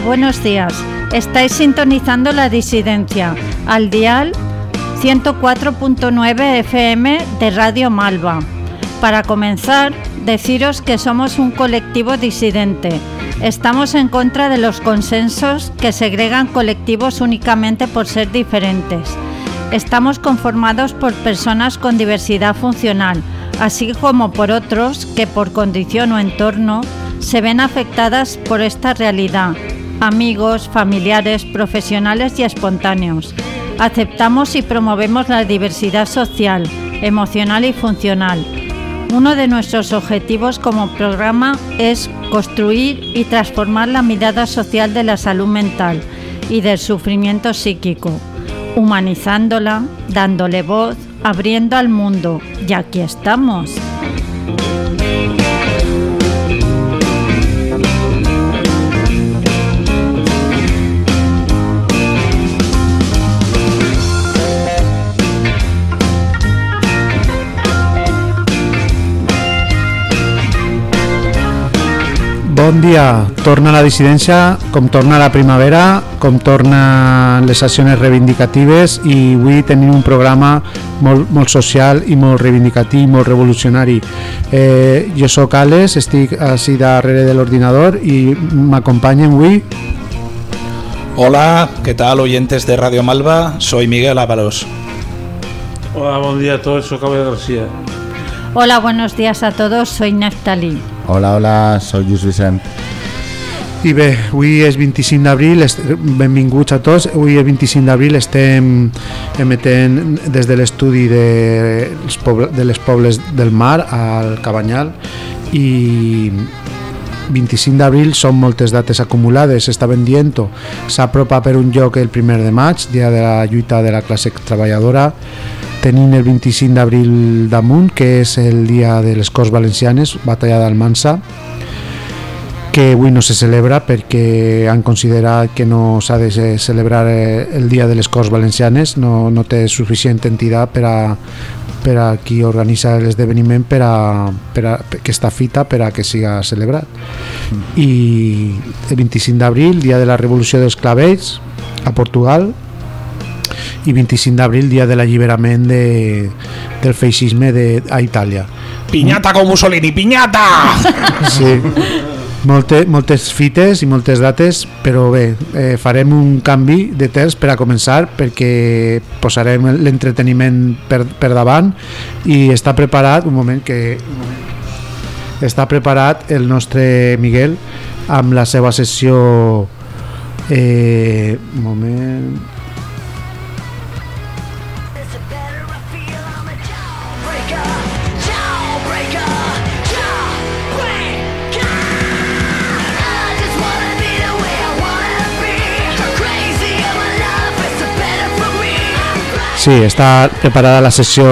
Buenos días. Estáis sintonizando la disidencia al dial 104.9 FM de Radio Malva. Para comenzar, deciros que somos un colectivo disidente. Estamos en contra de los consensos que segregan colectivos únicamente por ser diferentes. Estamos conformados por personas con diversidad funcional, así como por otros que por condición o entorno se ven afectadas por esta realidad, amigos, familiares, profesionales y espontáneos. Aceptamos y promovemos la diversidad social, emocional y funcional. Uno de nuestros objetivos como programa es construir y transformar la mirada social de la salud mental y del sufrimiento psíquico, humanizándola, dándole voz, abriendo al mundo. Y aquí estamos. Bon dia, torna la dissidència, com torna la primavera, com tornen les accions reivindicatives i avui tenim un programa molt, molt social i molt reivindicatiu, molt revolucionari. Eh, jo sóc Alex, estic així darrere de l'ordinador i m'acompanyen avui Hola, ¿qué tal oyentes de Radio Malva? Soy Miguel Ábalos. Hola, buen día a todos, soy Cabello García. Hola, buenos días a todos, soy Neftalí. Hola, hola, soy Lluís Vicent. I bé, avui és 25 d'abril, benvinguts a tots. Avui és 25 d'abril, estem emetent des de l'estudi de, de les pobles del mar al Cabanyal i 25 d'abril són moltes dates acumulades, estaven dient-ho. S'apropa per un lloc el primer de maig, dia de la lluita de la classe treballadora. Tenim el 25 d'abril damunt, que és el dia de les Corts Valencianes, batalla d'Almansa, que avui no se celebra perquè han considerat que no s'ha de ce- celebrar eh, el dia de les Corts Valencianes, no, no té suficient entitat per a, per a qui organitza l'esdeveniment per a, per a aquesta fita per a que siga celebrat. I el 25 d'abril, dia de la Revolució dels Clavells a Portugal, i 25 d'abril, dia de l'alliberament de, del feixisme de, a Itàlia. ¡Piñata con Mussolini, piñata! Sí. Molte, moltes fites i moltes dates, però bé, eh, farem un canvi de temps per a començar perquè posarem l'entreteniment per, per davant i està preparat, un moment que un moment. està preparat el nostre Miguel amb la seva sessió eh, moment Sí, està preparada la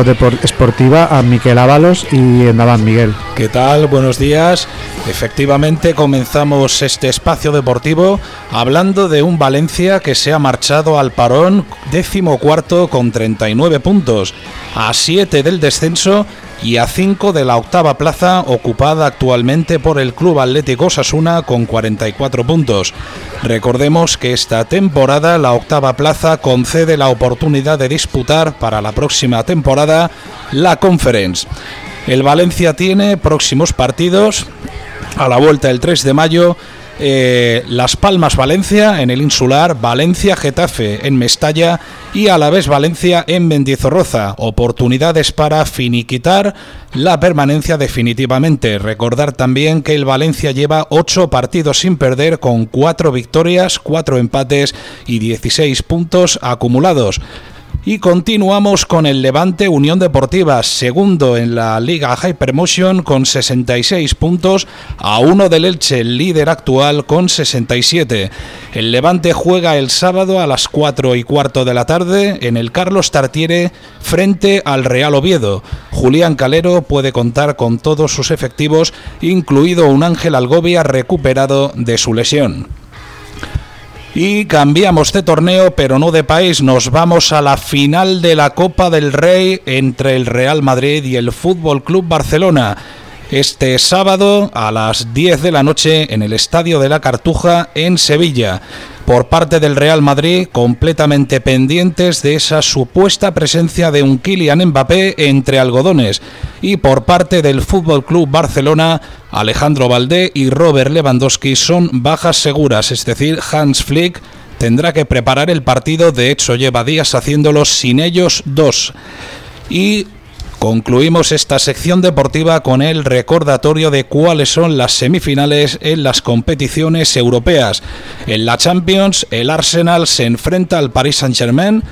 depor- esportiva amb Miquel Ábalos i endavant Miguel. ¿Qué tal? Buenos días. Efectivamente comenzamos este espacio deportivo hablando de un Valencia que se ha marchado al parón décimo cuarto con 39 puntos, a 7 del descenso y a 5 de la octava plaza ocupada actualmente por el Club Atlético Osasuna con 44 puntos. Recordemos que esta temporada la octava plaza concede la oportunidad de disputar para la próxima temporada la Conference. El Valencia tiene próximos partidos a la vuelta el 3 de mayo. Eh, Las Palmas Valencia en el Insular, Valencia Getafe en Mestalla y Alavés Valencia en Mendizorroza. Oportunidades para finiquitar la permanencia definitivamente. Recordar también que el Valencia lleva 8 partidos sin perder con 4 victorias, 4 empates y 16 puntos acumulados. Y continuamos con el Levante Unión Deportiva, segundo en la Liga Hypermotion con 66 puntos, a uno del Elche, líder actual con 67. El Levante juega el sábado a las 4 y cuarto de la tarde en el Carlos Tartiere frente al Real Oviedo. Julián Calero puede contar con todos sus efectivos, incluido un Ángel Algovia recuperado de su lesión. Y cambiamos de torneo, pero no de país. Nos vamos a la final de la Copa del Rey entre el Real Madrid y el Fútbol Club Barcelona. este sábado a las 10 de la noche en el Estadio de la Cartuja en Sevilla por parte del Real Madrid, completamente pendientes de esa supuesta presencia de un Kylian Mbappé entre algodones, y por parte del Fútbol Club Barcelona, Alejandro Valdé y Robert Lewandowski son bajas seguras, es decir, Hans Flick tendrá que preparar el partido, de hecho lleva días haciéndolo sin ellos dos. Y Concluimos esta sección deportiva con el recordatorio de cuáles son las semifinales en las competiciones europeas. En la Champions, el Arsenal se enfrenta al Paris Saint-Germain,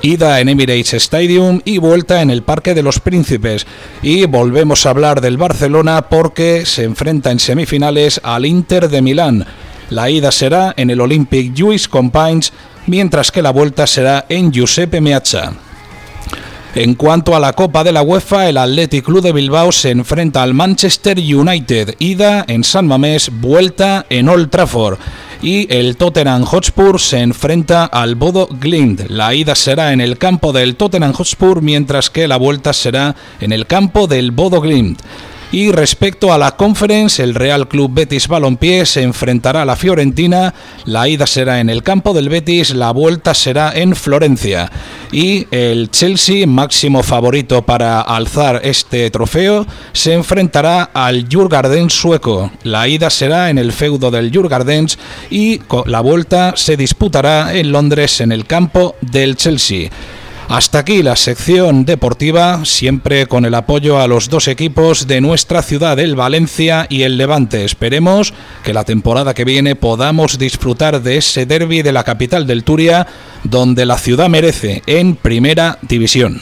ida en Emirates Stadium y vuelta en el Parque de los Príncipes. Y volvemos a hablar del Barcelona porque se enfrenta en semifinales al Inter de Milán. La ida será en el Olympic Lluís Companys, mientras que la vuelta será en Giuseppe Meazza. En cuanto a la Copa de la UEFA, el Athletic Club de Bilbao se enfrenta al Manchester United, ida en San Mamés, vuelta en Old Trafford. Y el Tottenham Hotspur se enfrenta al Bodo Glimt. La ida será en el campo del Tottenham Hotspur, mientras que la vuelta será en el campo del Bodo Glimt. Y respecto a la Conference, el Real Club Betis Balompié se enfrentará a la Fiorentina. La ida será en el campo del Betis, la vuelta será en Florencia. Y el Chelsea, máximo favorito para alzar este trofeo, se enfrentará al Djurgården sueco. La ida será en el feudo del Djurgården y la vuelta se disputará en Londres en el campo del Chelsea. Hasta aquí la sección deportiva, siempre con el apoyo a los dos equipos de nuestra ciudad, el Valencia y el Levante. Esperemos que la temporada que viene podamos disfrutar de ese derby de la capital del Turia, donde la ciudad merece en primera división.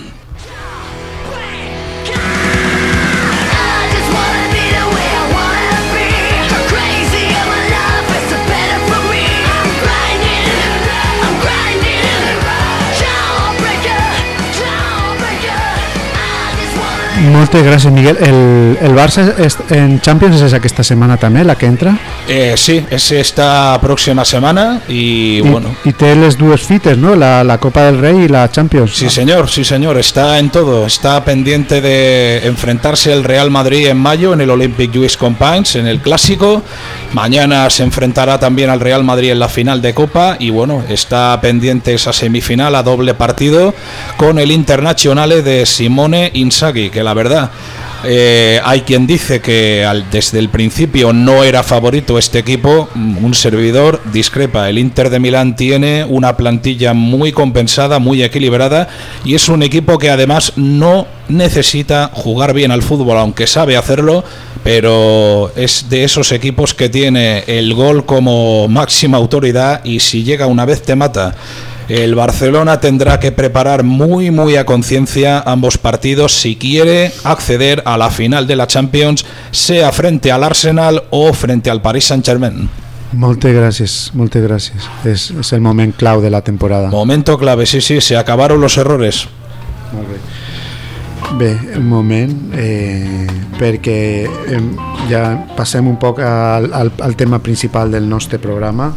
Moltes gràcies, Miguel. El, el Barça és, en Champions és aquesta setmana també, la que entra? Eh, sí, es esta próxima semana y bueno. I, i té les dues fites, no? La, la Copa del Rei i la Champions. Sí, señor, sí, señor, está en todo. Está pendiente de enfrentarse el Real Madrid en mayo en el Olympic Lluís Companys, en el Clásico. Mañana se enfrentará también al Real Madrid en la final de Copa. Y bueno, está pendiente esa semifinal a doble partido con el Internazionale de Simone Inzaghi, que la verdad. Eh, hay quien dice que al- desde el principio no era favorito este equipo, mm, un servidor discrepa. El Inter de Milán tiene una plantilla muy compensada, muy equilibrada y es un equipo que además no necesita jugar bien al fútbol, aunque sabe hacerlo, pero es de esos equipos que tiene el gol como máxima autoridad y si llega una vez te mata. El Barcelona tendrá que preparar muy muy a conciencia ambos partidos si quiere acceder a la final de la Champions, sea frente al Arsenal o frente al Paris Saint-Germain. Moltes gràcies, moltes gràcies. És, és el moment clau de la temporada. Momento clave, sí, sí, se acabaron los errores. Bé. Bé, un moment, eh, perquè eh, ja passem un poc al, al, al tema principal del nostre programa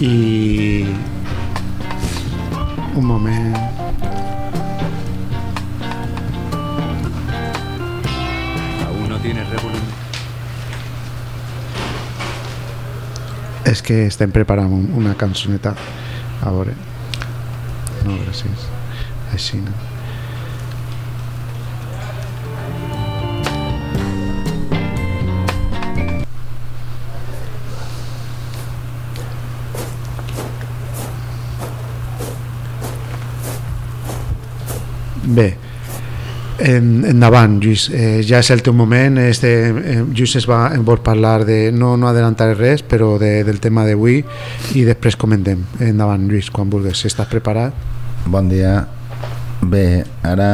i un moment Aún no tienes Revolut. és que estem preparant un, una cançoneta a veure no, gràcies així no Bé, en, endavant, Lluís, eh, ja és el teu moment. Este, eh, Lluís es va, vol parlar de, no, no adelantaré res, però de, del tema d'avui i després comentem. Endavant, Lluís, quan vulguis, estàs preparat. Bon dia. Bé, ara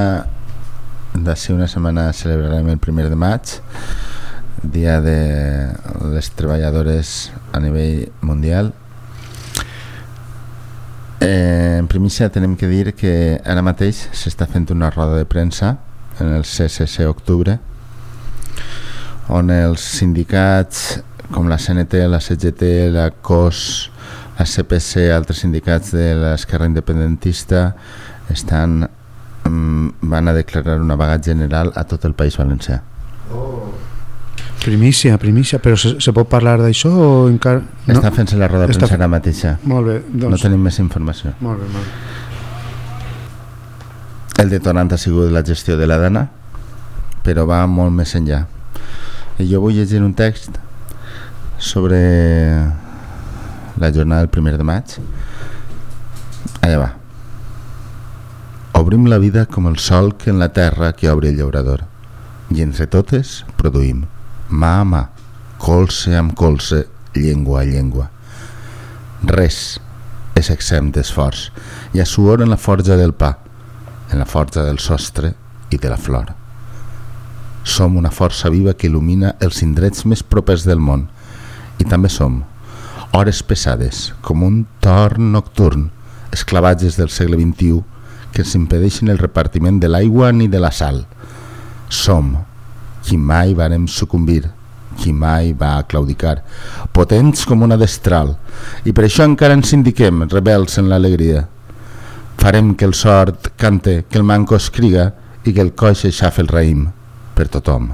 d'ací una setmana celebrarem el primer de maig, dia de les treballadores a nivell mundial. Eh, en primícia tenem que dir que ara mateix s'està fent una roda de premsa en el CCC Octubre on els sindicats com la CNT, la CGT, la COS, la CPC, altres sindicats de l'esquerra independentista estan, mm, van a declarar una vaga general a tot el País Valencià. Primícia, primícia, però se, se pot parlar d'això o encara... No? Està fent-se la roda de premsa ara mateixa. Molt bé, No doncs... tenim més informació. Molt bé, molt bé. El detonant ha sigut la gestió de la dana, però va molt més enllà. I jo vull llegir un text sobre la jornada del primer de maig. Allà va. Obrim la vida com el sol que en la terra que obre el llaurador. I entre totes produïm, mà a mà, colze amb colze, llengua a llengua. Res és exempt d'esforç. Hi ha suor en la forja del pa, en la forja del sostre i de la flor. Som una força viva que il·lumina els indrets més propers del món i també som hores pesades com un torn nocturn esclavats des del segle XXI que ens impedeixen el repartiment de l'aigua ni de la sal. Som qui mai vàrem sucumbir, qui mai va claudicar, potents com una destral, i per això encara ens indiquem rebels en l'alegria. Farem que el sort cante, que el manco escriga i que el coix aixafe el raïm per tothom.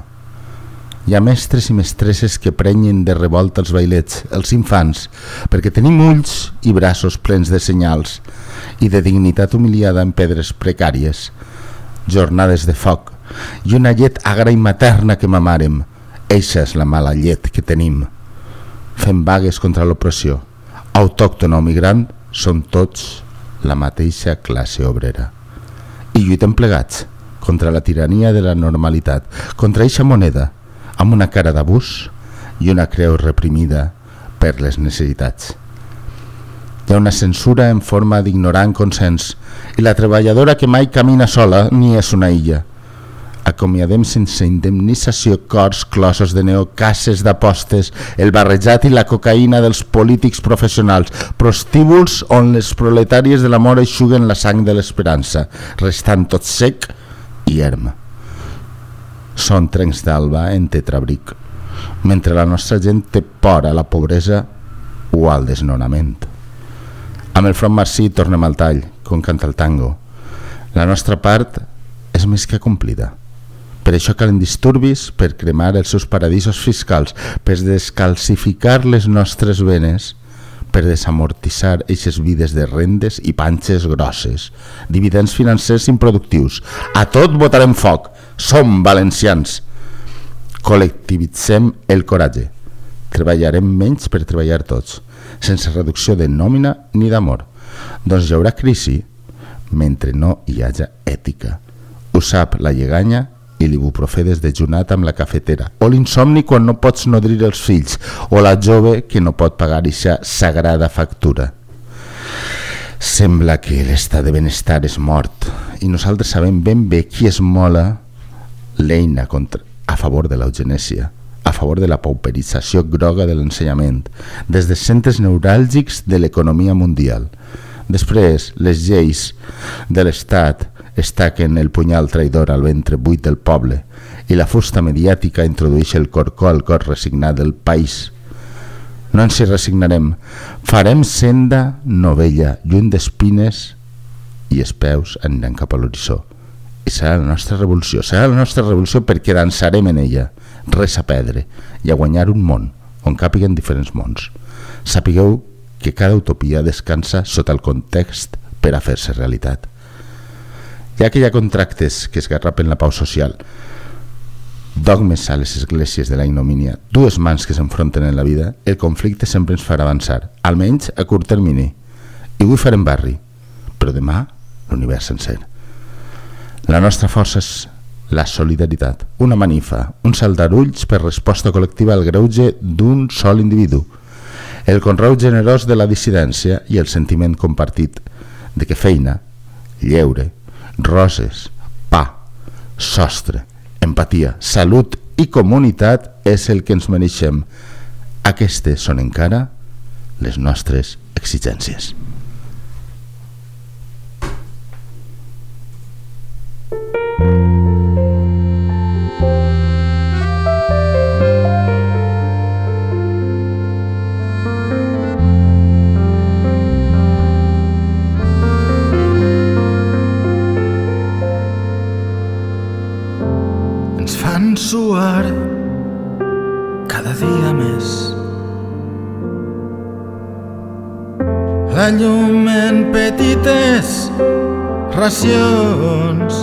Hi ha mestres i mestresses que prenyen de revolta els bailets, els infants, perquè tenim ulls i braços plens de senyals i de dignitat humiliada en pedres precàries, jornades de foc i una llet agra i materna que mamarem. Eixa és la mala llet que tenim. Fem vagues contra l'opressió. Autòcton o migrant som tots la mateixa classe obrera. I lluitem plegats contra la tirania de la normalitat, contra eixa moneda, amb una cara d'abús i una creu reprimida per les necessitats. Hi ha una censura en forma d'ignorant consens i la treballadora que mai camina sola ni és una illa. Acomiadem sense indemnització cors, clossos de neó, cases d'apostes, el barrejat i la cocaïna dels polítics professionals, prostíbuls on les proletàries de l'amor eixuguen la sang de l'esperança, restant tot sec i erm. Són trencs d'alba en tetrabric, mentre la nostra gent té por a la pobresa o al desnonament. Amb el front marcí tornem al tall, com canta el tango. La nostra part és més que complida. Per això calen disturbis per cremar els seus paradisos fiscals, per descalcificar les nostres venes, per desamortitzar eixes vides de rendes i panxes grosses, dividends financers improductius. A tot votarem foc. Som valencians. Col·lectivitzem el coratge. Treballarem menys per treballar tots, sense reducció de nòmina ni d'amor. Doncs hi haurà crisi mentre no hi haja ètica. Ho sap la lleganya i l'ibuprofè desdejunat amb la cafetera, o l'insomni quan no pots nodrir els fills, o la jove que no pot pagar eixa sagrada factura. Sembla que l'estat de benestar és mort i nosaltres sabem ben bé qui es mola l'eina contra, a favor de l'eugenèsia, a favor de la pauperització groga de l'ensenyament, des de centres neuràlgics de l'economia mundial. Després, les lleis de l'Estat estaquen el punyal traïdor al ventre buit del poble i la fusta mediàtica introdueix el corcó al cor resignat del país. No ens hi resignarem. Farem senda novella, lluny d'espines i els peus aniran cap a l'horitzó. I serà la nostra revolució, serà la nostra revolució perquè dansarem en ella, res a perdre i a guanyar un món on càpiguen diferents mons. Sapigueu que cada utopia descansa sota el context per a fer-se realitat. Ja que hi ha contractes que esgarrapen la pau social, dogmes a les esglésies de la ignomínia, dues mans que s'enfronten en la vida, el conflicte sempre ens farà avançar, almenys a curt termini. I avui farem barri, però demà l'univers sencer. La nostra força és la solidaritat, una manifa, un saldarulls per resposta col·lectiva al greuge d'un sol individu, el conreu generós de la dissidència i el sentiment compartit de que feina, lleure, roses, pa, sostre, empatia, salut i comunitat és el que ens mereixem. Aquestes són encara les nostres exigències. Suar cada dia més. La llum en petites racions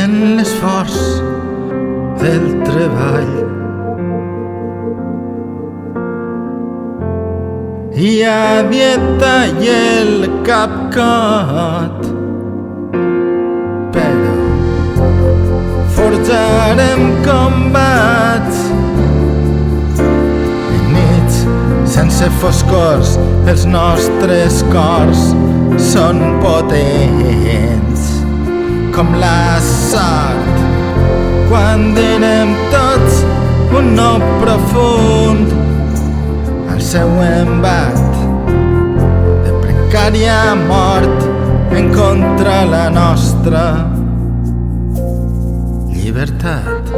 en l'esforç del treball. Hi ha dieta i el capcot, forjarem combats nits sense foscors els nostres cors són potents com la sort. Quan direm tots un no profund al seu embat de precària mort en contra la nostra llibertat.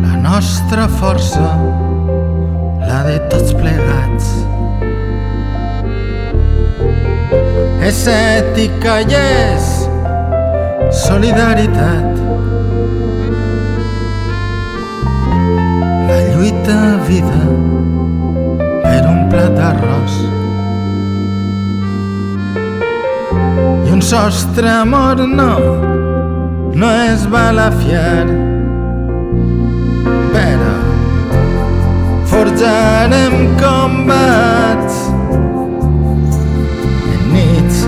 La nostra força, la de tots plegats, és ètica i és solidaritat. A vida per un plat d'arròs. I un sostre amor no, no es balafiar però forjarem combats. En nits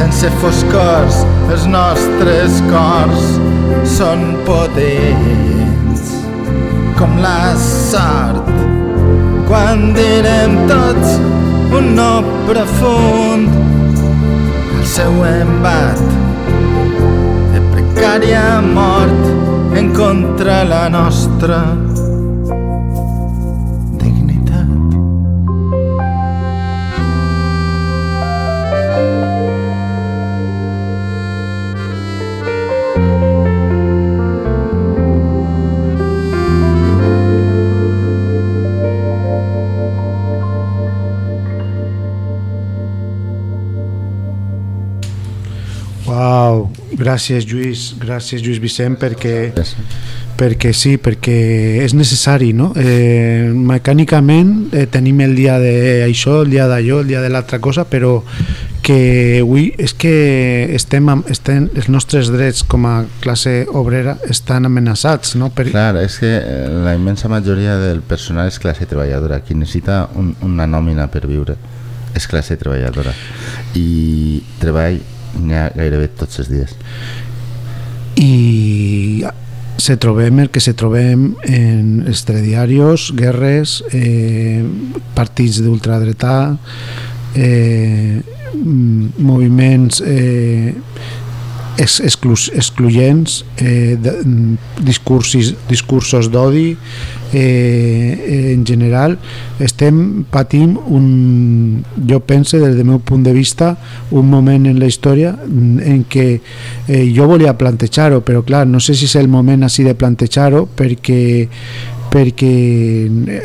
sense foscors els nostres cors són potents com la sort. Quan direm tots un no profund al seu embat de precària mort en contra la nostra gràcies Lluís, gràcies Lluís Vicent perquè, perquè sí, perquè és necessari, no? Eh, mecànicament eh, tenim el dia d'això, el dia d'allò, el dia de l'altra cosa, però que avui és que estem, estem, els nostres drets com a classe obrera estan amenaçats, no? Per, Clar, és que eh, la immensa majoria del personal és classe treballadora, qui necessita un, una nòmina per viure és classe treballadora i treball gairebé tots els dies. i se trobem el que se trobem en els guerres, eh, partits d'ultradretà, eh, moviments eh, ex exclus, eh, de, mm, discursos, discursos d'odi, eh, en general estem patint un, jo pense des del meu punt de vista un moment en la història mm, en què eh, jo volia plantejar-ho però clar, no sé si és el moment així de plantejar-ho perquè perquè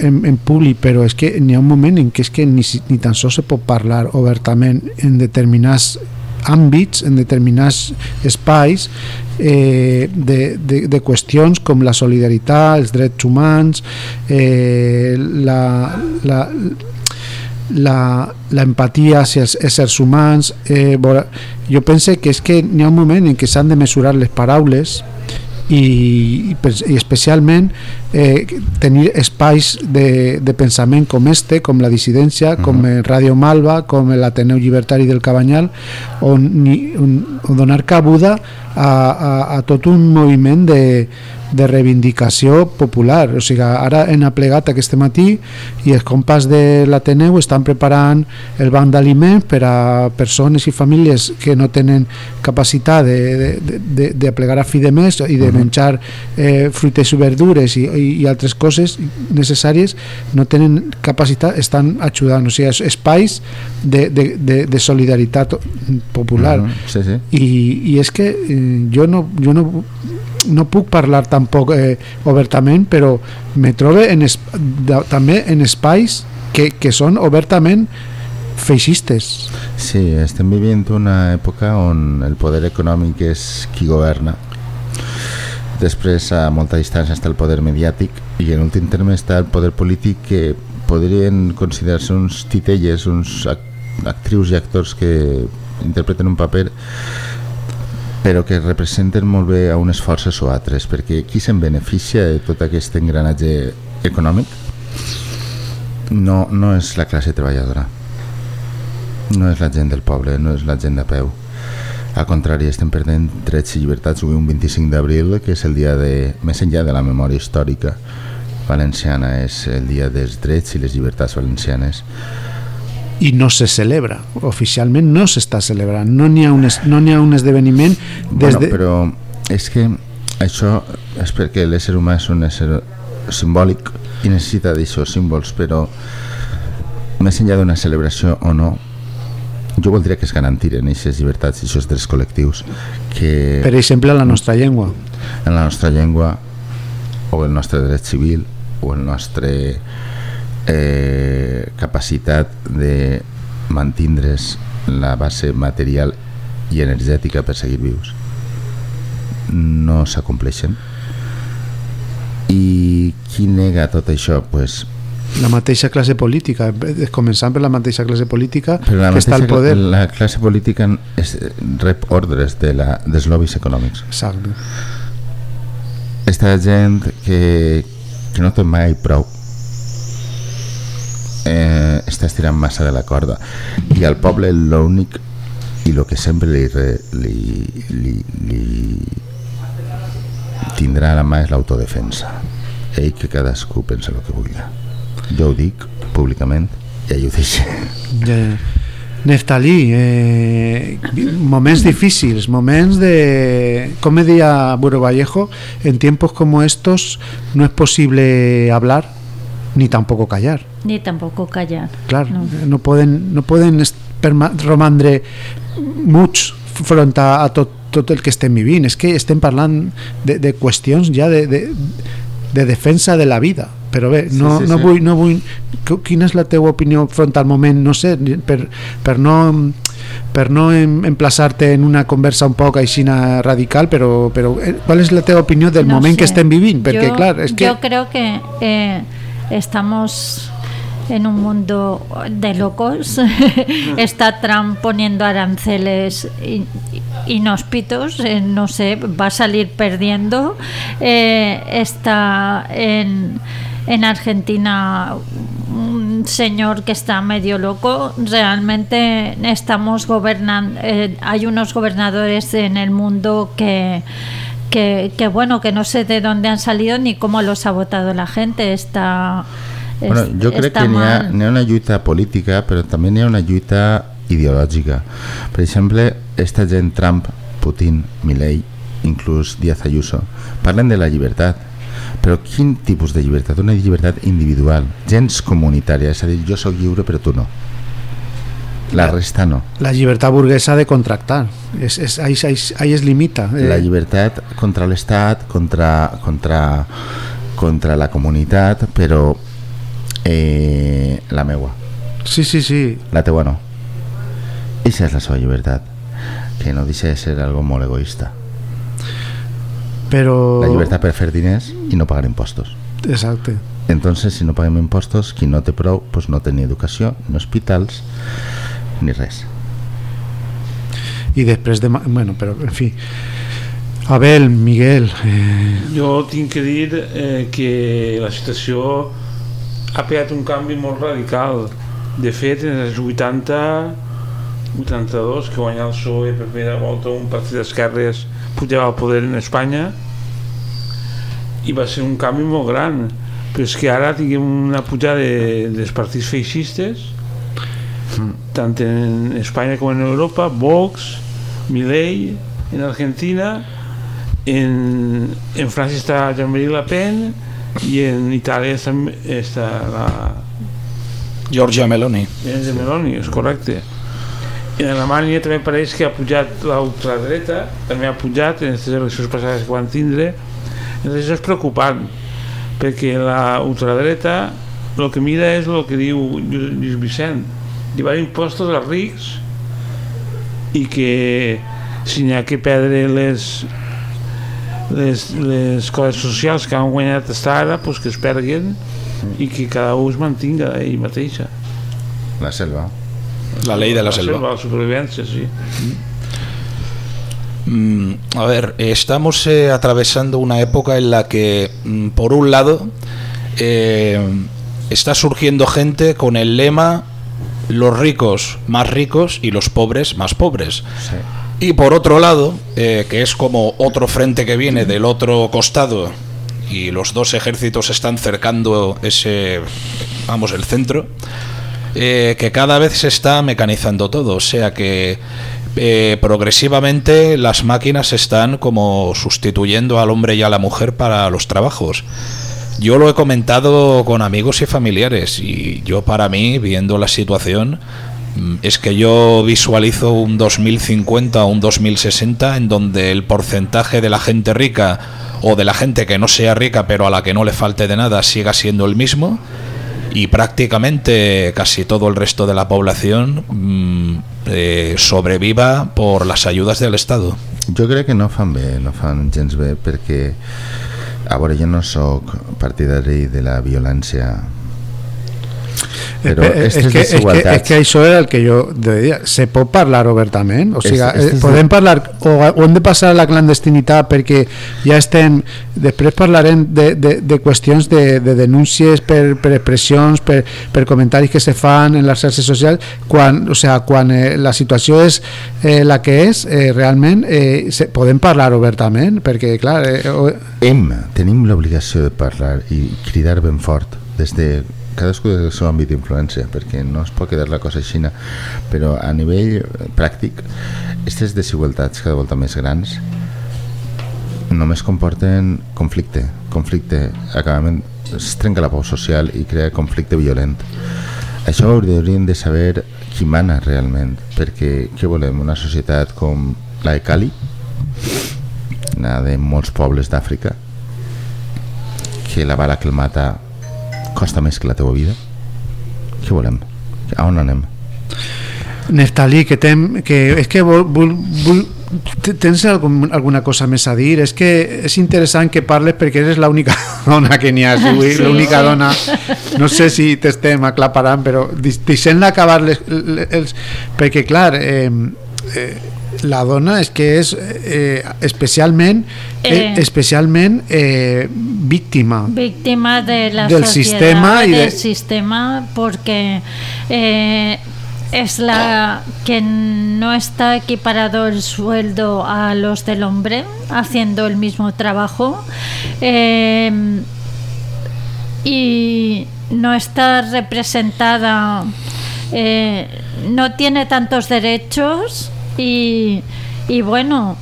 en, en públic però és que n'hi ha un moment en què és que ni, ni tan sols se pot parlar obertament en determinats àmbits, en determinats espais eh, de, de, de qüestions com la solidaritat, els drets humans, eh, la, la, la, la empatia hacia els éssers humans eh, jo pense que és que n'hi ha un moment en què s'han de mesurar les paraules i, i, especialment eh, tenir espais de, de pensament com este, com la dissidència, com el Radio Malva, com l'Ateneu Llibertari del Cabanyal, on, on, on donar cabuda a, a, a tot un moviment de, de reivindicació popular. O sigui, ara hem aplegat aquest matí i els compas de l'Ateneu estan preparant el banc d'aliments per a persones i famílies que no tenen capacitat de, de, de, aplegar a fi de mes i de menjar eh, fruites i verdures i, i, i altres coses necessàries no tenen capacitat, estan ajudant o sigui, espais de, de, de, de solidaritat popular Mhm, Sí, sí. i, i és que eh, jo no, jo no no puc parlar tampoc eh, obertament, però me trobo en també en espais que, que són obertament feixistes. Sí, estem vivint una època on el poder econòmic és qui governa. Després, a molta distància, està el poder mediàtic i en últim terme està el poder polític que podrien considerar-se uns titelles, uns ac actrius i actors que interpreten un paper però que representen molt bé a unes forces o altres, perquè qui se'n beneficia de tot aquest engranatge econòmic? No, no és la classe treballadora. No és la gent del poble, no és la gent de peu. Al contrari, estem perdent drets i llibertats. Avui un 25 d'abril que és el dia de, més enllà de la memòria històrica valenciana és el dia dels drets i les llibertats valencianes i no se celebra, oficialment no s'està celebrant, no n'hi ha, un, es- no n'hi ha un esdeveniment des bueno, de... però és que això és perquè l'ésser humà és un ésser simbòlic i necessita d'aixòs símbols però més enllà d'una celebració o no jo voldria que es garantiren aquestes llibertats i aquests drets col·lectius que per exemple la nostra llengua. en la nostra llengua o el nostre dret civil o el nostre eh, capacitat de mantindre's la base material i energètica per seguir vius. No s'acompleixen. I qui nega tot això? Pues, la mateixa classe política. Començant per la mateixa classe política però la, que està al mateixa, poder. la classe política és, rep ordres de la, dels lobbies econòmics. Exacte. esta gent que, que no té mai prou eh, està estirant massa de la corda. I al poble l'únic i el que sempre li, li, li, li tindrà a la mà és l'autodefensa. Ell que cadascú pensa el que vulgui. Jo ho dic públicament i ell ho deixa Ja. Neftalí, eh, momentos difíciles, momentos de, como decía Buro Vallejo, en tiempos como estos no es posible hablar ni tampoco callar. Ni tampoco callar. Claro, No. no, pueden no perma- romandre muchos front a, a tot, tot el que estem vivint. És que estem parlant de, de qüestions ja de, de, de defensa de la vida. Però bé, no, Sí, sí, no, sí. vull, no vull... qu- Quina és la teva opinió front al moment? No sé, per, per no per no em- emplaçar-te en una conversa un poc així radical, però, però eh, qual és la teva opinió del No moment que sé. estem vivint? Perquè, yo, clar, és que... yo creo que eh, estamos en un mundo de locos. Está Trump poniendo aranceles in- inhóspitos, eh, no sé, va a salir perdiendo. Eh, está en, en Argentina un señor que está medio loco. Realmente estamos gobernando, hay unos gobernadores en el mundo que que, que, bueno, que no sé de dónde han salido ni cómo los ha votado la gente. Está, Bueno, es- jo crec que n'hi ha, ha una lluita política, però també n'hi ha una lluita ideològica. Per exemple, esta gent, Trump, Putin, Milei, inclús Díaz Ayuso, parlen de la llibertat. Però quin tipus de llibertat? Una llibertat individual, gens comunitària, és a dir, jo sóc lliure però tu no. La resta no. La llibertat burguesa de contractar. És, és, ahí, ahí, ahí es limita. Eh, La llibertat contra l'Estat, contra, contra, contra la comunitat, però eh, la meua. Sí, sí, sí. La teua no. Eixa és la seva llibertat, que no deixa de ser algo molt egoista. Però... La llibertat per fer diners i no pagar impostos. Exacte. Entonces, si no paguem impostos, qui no té prou, pues no té ni educació, ni hospitals, ni res. I després de... Bueno, però, en fi... Abel, Miguel... Eh, Jo tinc que dir eh, que la situació ha pegat un canvi molt radical. De fet, en els 80, 82, que guanyà el PSOE per primera volta un partit d'esquerres pujava al poder en Espanya i va ser un canvi molt gran però és que ara tinguem una pujada de, dels partits feixistes tant en Espanya com en Europa Vox, Milei en Argentina en, en França està Jean-Marie Le Pen i en Itàlia està, està la Giorgia Meloni. Giorgia Meloni, és correcte I en Alemanya també pareix que ha pujat l'ultradreta, també ha pujat en aquestes eleccions passades que van tindre. Entonces això és preocupant, perquè la ultradreta el que mira és el que diu Llu- Lluís Vicent, llevar impostos als rics i que si n'hi ha que perdre les, les, les coses socials que han guanyat fins ara, pues que es perguen i que cada un es mantinga ell mateixa. La selva. La ley de la selva. La supervivència, sí. Mm, a ver, estamos eh, atravesando una época en la que, mm, por un lado, eh, está surgiendo gente con el lema los ricos más ricos y los pobres más pobres. Sí. Y por otro lado, eh, que es como otro frente que viene del otro costado y los dos ejércitos están cercando ese, vamos, el centro, eh, que cada vez se está mecanizando todo, o sea que eh, progresivamente las máquinas están como sustituyendo al hombre y a la mujer para los trabajos. Yo lo he comentado con amigos y familiares y yo para mí, viendo la situación, mm, es que yo visualizo un 2050 o un 2060 en donde el porcentaje de la gente rica o de la gente que no sea rica pero a la que no le falte de nada siga siendo el mismo y prácticamente casi todo el resto de la población mm, eh, sobreviva por las ayudas del Estado. Jo crec que no fan bé, no fan gens bé, perquè, a veure, jo no sóc partidari de la violència, però Eh, és, aquestes que, és, que, és que això era el que jo deia. Se pot parlar obertament? O sigui, És- eh, és- podem parlar o, o hem de passar a la clandestinitat perquè ja estem... Després parlarem de, de, de qüestions de, de denúncies per, per expressions, per, per comentaris que se fan en les xarxes socials, quan, o sea, quan eh, la situació és eh, la que és, eh, realment eh, se, podem parlar obertament, perquè, clar... Eh, o, Hem, tenim l'obligació de parlar i cridar ben fort des de cadascú del seu àmbit d'influència perquè no es pot quedar la cosa així però a nivell pràctic aquestes desigualtats cada volta més grans només comporten conflicte conflicte, acabament es trenca la pau social i crea conflicte violent això ho hauríem de saber qui mana realment perquè què volem? Una societat com la de Cali una de molts pobles d'Àfrica que la bala que el mata costa més que la teva vida què volem? a on anem? Neftalí, que, tem, que és que vol, vol, vol, te- tens algun, alguna cosa més a dir? És que és interessant que parles perquè eres l'única dona que n'hi ha avui, Sí, l'única sí. dona no sé si t'estem aclaparant però deix- deixem-la acabar les, les, els, perquè clar eh, eh, la dona és que és eh, especialment eh, Eh. especialment eh, víctima víctima de la Del sistema del de- sistema porque eh, es la que no está equiparado el sueldo a los del hombre haciendo el mismo trabajo eh, y no está representada eh, no tiene tantos derechos y, y bueno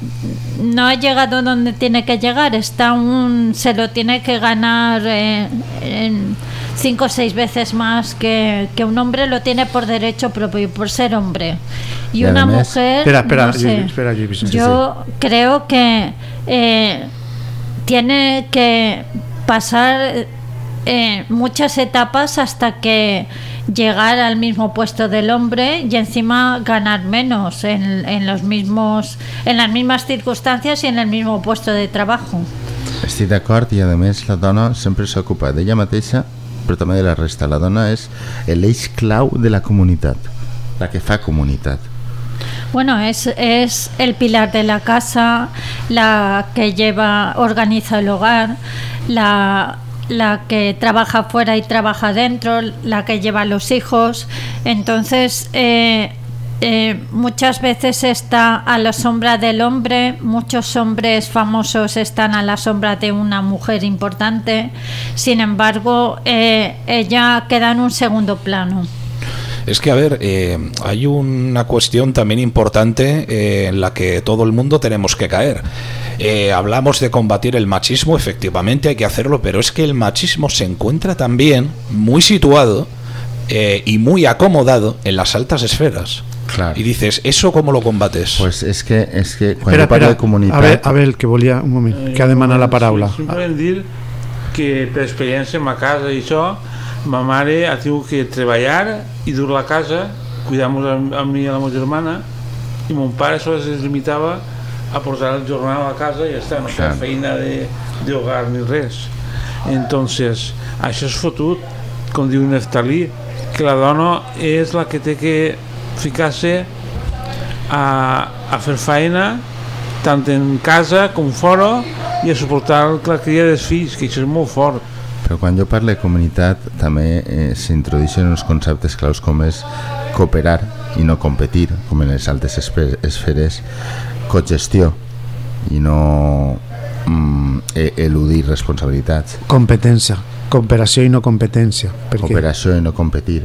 no ha llegado donde tiene que llegar. Está un se lo tiene que ganar eh, en cinco o seis veces más que, que un hombre lo tiene por derecho propio por ser hombre. Y, Y una además- mujer Espera, espera, no sé. espera, yo creo que eh, tiene que pasar eh, muchas etapas hasta que llegar al mismo puesto del hombre y encima ganar menos en, en los mismos en las mismas circunstancias y en el mismo puesto de trabajo Estic d'acord i a més la dona sempre s'ocupa d'ella mateixa però també de la resta. La dona és l'eix clau de la comunitat, la que fa comunitat. Bueno, es, es el pilar de la casa, la que lleva, organiza el hogar, la, la que trabaja fuera y trabaja dentro, la que lleva a los hijos. Entonces, eh, eh, muchas veces está a la sombra del hombre, muchos hombres famosos están a la sombra de una mujer importante, sin embargo, eh, ella queda en un segundo plano. Es que, a ver, eh, hay una cuestión también importante eh, en la que todo el mundo tenemos que caer. Eh, hablamos de combatir el machismo, efectivamente hay que hacerlo, pero es que el machismo se encuentra también muy situado eh, y muy acomodado en las altas esferas. Clar. Y dices, ¿eso cómo lo combates? Pues és que, és que quan Espera, parlo de comunitat... Abel, Abel, que volia un moment, que ha demanat la paraula. Sí, simplement dir que per experiència en ma casa i això, ma mare ha tingut que treballar i dur la casa, cuidar-nos a, a mi i a la meva germana, i mon pare sols es limitava a portar el jornal a casa i ja està, no Clar. feia feina de, de hogar ni res. Entonces, això és fotut, com diu Neftalí, que la dona és la que té que ficar-se a, a fer feina tant en casa com fora i a suportar la cria dels fills, que això és molt fort. Però quan jo parlo de comunitat també eh, s'introdueixen uns conceptes claus com és cooperar i no competir, com en les altres esfe- esferes, cogestió i no mm, e- eludir responsabilitats, Competència, cooperació i no competència. Perquè cooperació i no competir.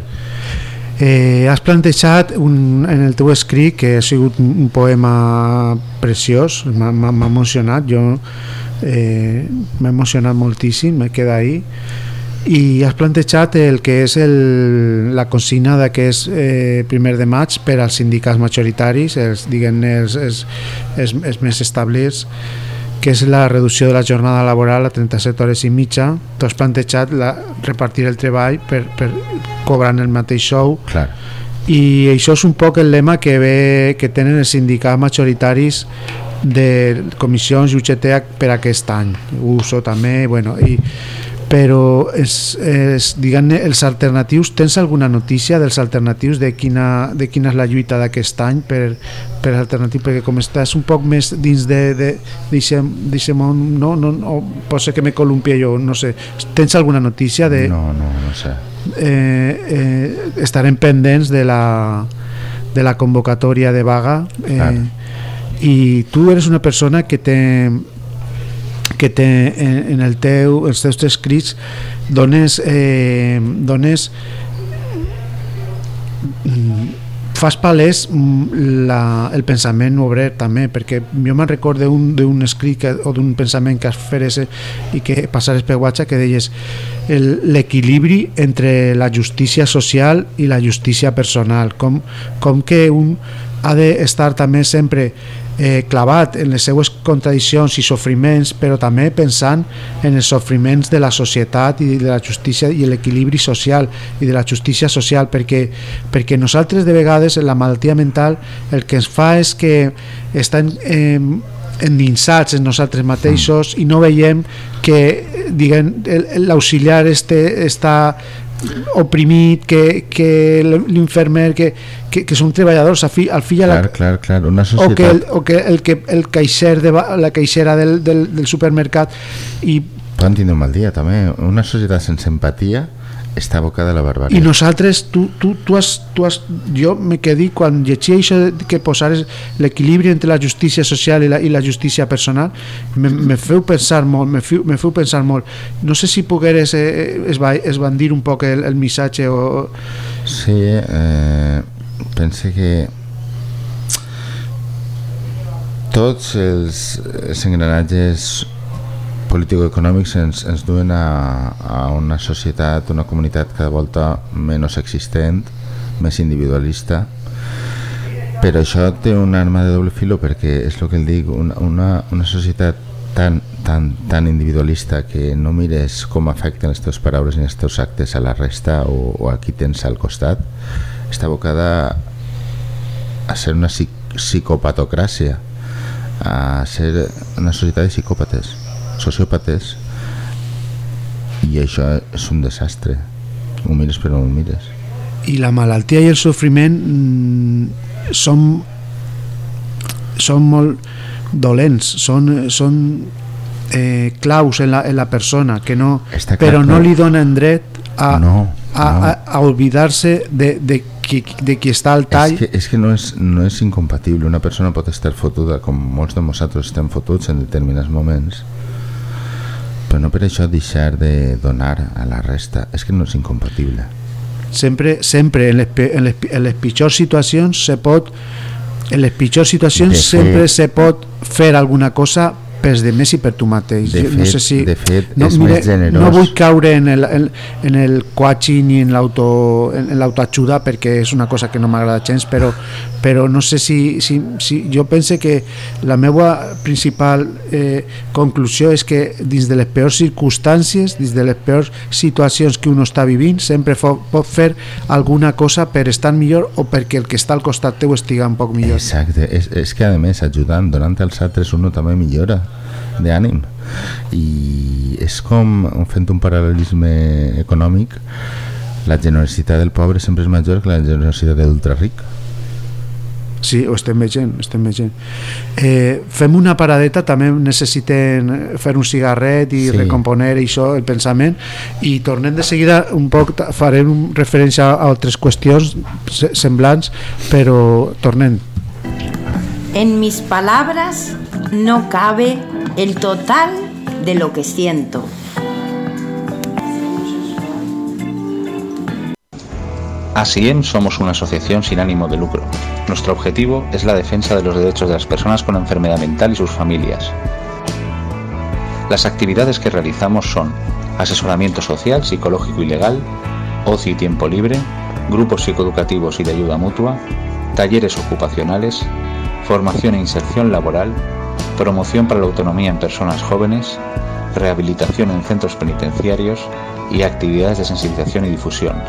eh, has plantejat un, en el teu escrit que ha sigut un, poema preciós, m'ha emocionat, jo eh, m'ha emocionat moltíssim, me queda ahí i has plantejat el que és el, la consigna d'aquest eh, primer de maig per als sindicats majoritaris, els, diguem, els, els, els, els més establerts, que és la reducció de la jornada laboral a 37 hores i mitja. Tu has plantejat la, repartir el treball per, per cobrant el mateix sou. Clar, i això és un poc el lema que ve que tenen els sindicats majoritaris de comissions UGT per aquest any. USO també, bueno i, però és, és, diguem els alternatius, tens alguna notícia dels alternatius de quina, de quina és la lluita d'aquest any per, per alternatiu, perquè com estàs un poc més dins de, de, d'aquest món, no, no, no, pot ser que me columpie jo, no sé, tens alguna notícia de, no, no, no sé. eh, eh, estarem pendents de la, de la convocatòria de vaga eh, Clar. i tu eres una persona que té que té en, en el teu, els teus escrits dones, eh, dones mm, fas palès mm, la, el pensament obrer també, perquè jo me'n recordo d'un escrit que, o d'un pensament que has feres i que passares per WhatsApp que deies l'equilibri entre la justícia social i la justícia personal. Com, com que un ha d'estar també sempre eh, clavat en les seues contradiccions i sofriments, però també pensant en els sofriments de la societat i de la justícia i l'equilibri social i de la justícia social, perquè, perquè nosaltres de vegades en la malaltia mental el que ens fa és que estan eh, endinsats en nosaltres mateixos i no veiem que diguem l'auxiliar este està oprimit, que, que l'infermer, que, que, que són treballadors, al fi, al fi a la, Clar, clar, clar. Una o que, el, societat... o que el, que el caixer de, la caixera del, del, del supermercat i, Poden tindre un mal dia, també. Una societat sense empatia està abocada a la barbària. i nosaltres tu, tu, tu, has, tu has, jo me quedé quan llegia això que posares l'equilibri entre la justícia social i la, i la justícia personal me, me feu pensar molt me feu, me feu pensar molt no sé si pogueres eh, esba, esbandir un poc el, el missatge o, Sí, eh, pense que tots els, els engranatges político-econòmics ens, ens duen a, a una societat, una comunitat cada volta menys existent, més individualista, però això té una arma de doble filo perquè és el que el dic, una, una, una societat tan, tan, tan individualista que no mires com afecten les teves paraules ni els teus actes a la resta o, o a qui tens al costat. Està abocada a ser una psic psicopatocràcia a ser una societat de psicòpates sociòpates i això és un desastre ho mires però no ho mires i la malaltia i el sofriment mm, són són molt dolents són, són eh, claus en la, en la persona que no, Està clar, però no li donen dret a, no, a, no. a, a oblidar-se de, de, qui, de qui està al tall És que, és que no, és, no és incompatible. Una persona pot estar fotuda, com molts de nosaltres estem fotuts en determinats moments, però no per això deixar de donar a la resta. És que no és incompatible. sempre, sempre en les, en les, en les pitjors situacions se pot en les pitjors situacions fet- sempre se pot fer alguna cosa pels de més i per tu mateix. De Jo no fet- sé si, de fet, no, és més generós. No vull caure en el, en, en el quachi ni en l'auto en, en l'autoajuda perquè és una cosa que no m'agrada gens, però, però no sé si, si, si jo pense que la meva principal eh, conclusió és que dins de les peors circumstàncies, dins de les peors situacions que uno està vivint, sempre fo, pot fer alguna cosa per estar millor o perquè el que està al costat teu estiga un poc millor. Exacte, és, és que a més ajudant, donant als altres uno també millora d'ànim i és com fent un paral·lelisme econòmic la generositat del pobre sempre és major que la generositat de l'ultraric Sí, ho estem veient, estem veient. Eh, fem una paradeta, també necessiten fer un cigarret i Sí. recomponer això, el pensament, i tornem de seguida un poc, farem referència a altres qüestions se- semblants, però tornem. En mis palabras no cabe el total de lo que siento. ASIEM somos una asociación sin ánimo de lucro. Nuestro objetivo es la defensa de los derechos de las personas con enfermedad mental y sus familias. Las actividades que realizamos son asesoramiento social, psicológico y legal, ocio y tiempo libre, grupos psicoeducativos y de ayuda mutua, talleres ocupacionales, formación e inserción laboral, promoción para la autonomía en personas jóvenes, rehabilitación en centros penitenciarios y actividades de sensibilización y difusión.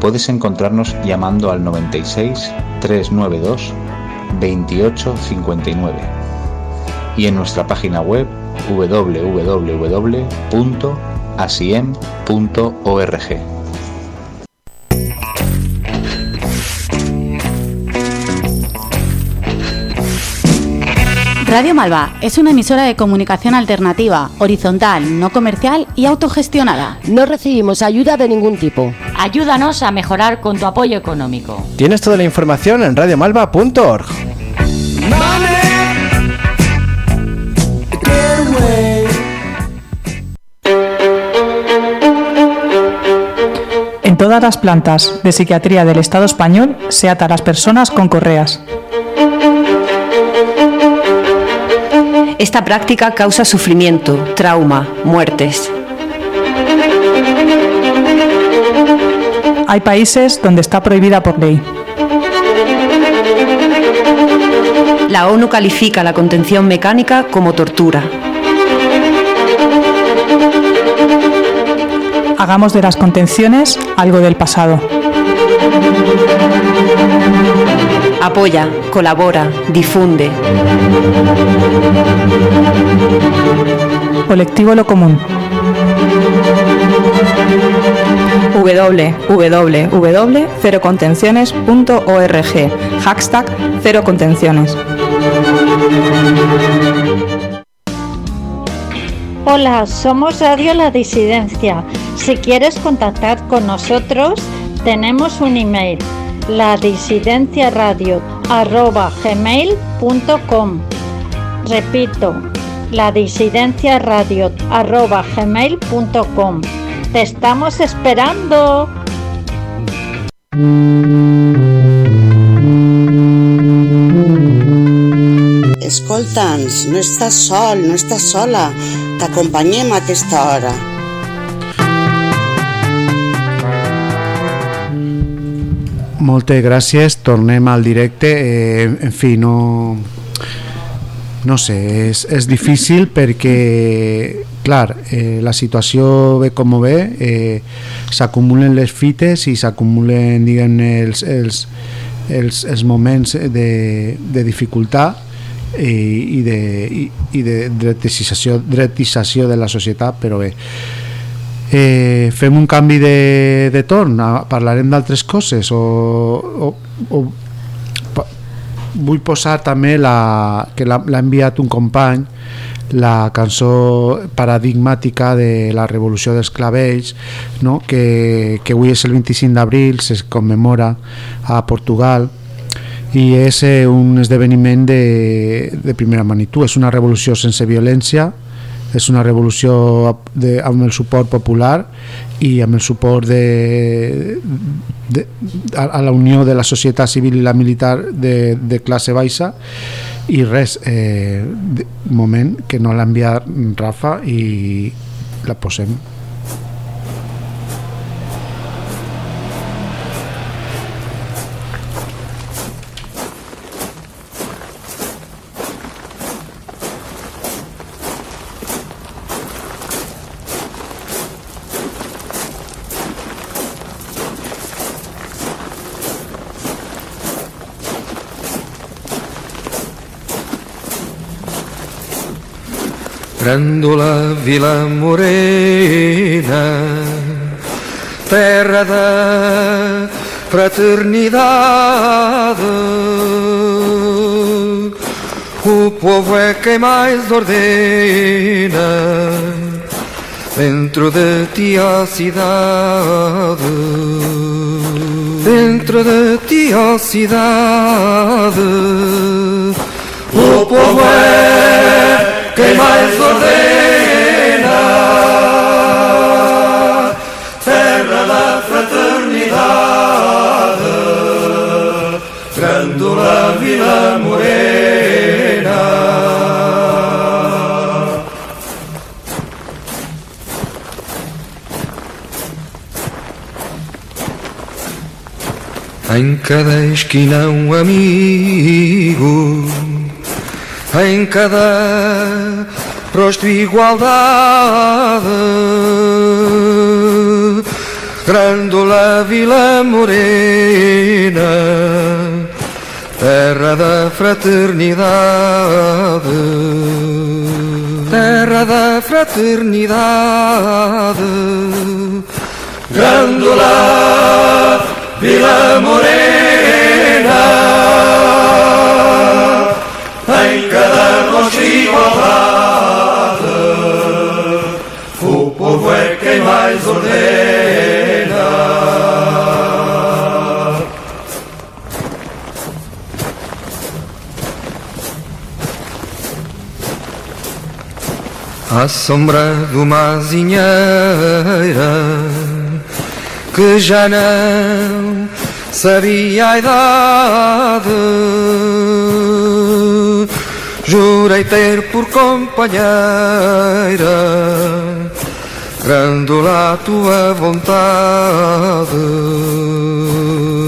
Puedes encontrarnos llamando al 96 392 2859 y en nuestra página web www.asiem.org. Radio Malva es una emisora de comunicación alternativa, horizontal, no comercial y autogestionada. No recibimos ayuda de ningún tipo. Ayúdanos a mejorar con tu apoyo económico. Tienes toda la información en radiomalva.org. En todas las plantas de psiquiatría del Estado español se ata a las personas con correas. Esta práctica causa sufrimiento, trauma, muertes. Hay países donde está prohibida por ley. La ONU califica la contención mecánica como tortura. Hagamos de las contenciones algo del pasado. Apoya, colabora, difunde. Colectivo Lo Común. www.cerocontenciones.org Hashtag Cero Contenciones. Hola, somos Radio La Disidencia. Si quieres contactar con nosotros, tenemos un email, ladisidenciaradio.gmail.com Repito, ladisidenciaradio.gmail.com Te estamos esperando. Escolta'ns, no estàs sol, no estàs sola. T'acompanyem a aquesta hora. Moltes gràcies, tornem al directe. Eh, en fi, no, no sé, és, és difícil perquè, clar, eh, la situació ve com ve, eh, s'acumulen les fites i s'acumulen, diguem els, els, els, els moments de, de dificultat i, i, de, i, i de dretització, dretització de la societat, però bé, eh, fem un canvi de, de torn, parlarem d'altres coses o, o, o vull posar també la, que l'ha enviat un company la cançó paradigmàtica de la revolució dels clavells no? que, que avui és el 25 d'abril se commemora a Portugal i és eh, un esdeveniment de, de primera magnitud és una revolució sense violència és una revolució de, amb el suport popular i amb el suport de, de, a, a la unió de la societat civil i la militar de, de classe baixa i res, eh, moment que no l'ha enviat Rafa i la posem Gràndula Vila Morena, terra de fraternidade. O povo é quem mais ordena dentro de ti a cidade. Dentro de ti a cidade. O povo é quem mais ordena? Terra da fraternidade Grândola Vila Morena. Em cada esquina um amigo em cada rosto igualdade. Grândola Vila Morena, terra da fraternidade, terra da fraternidade. Grândola Vila Morena em cada rosto igualdade. O povo é quem mais ordena. À sombra de uma que já não sabia a idade. Jurei ter por companheira Grândola a tua vontade.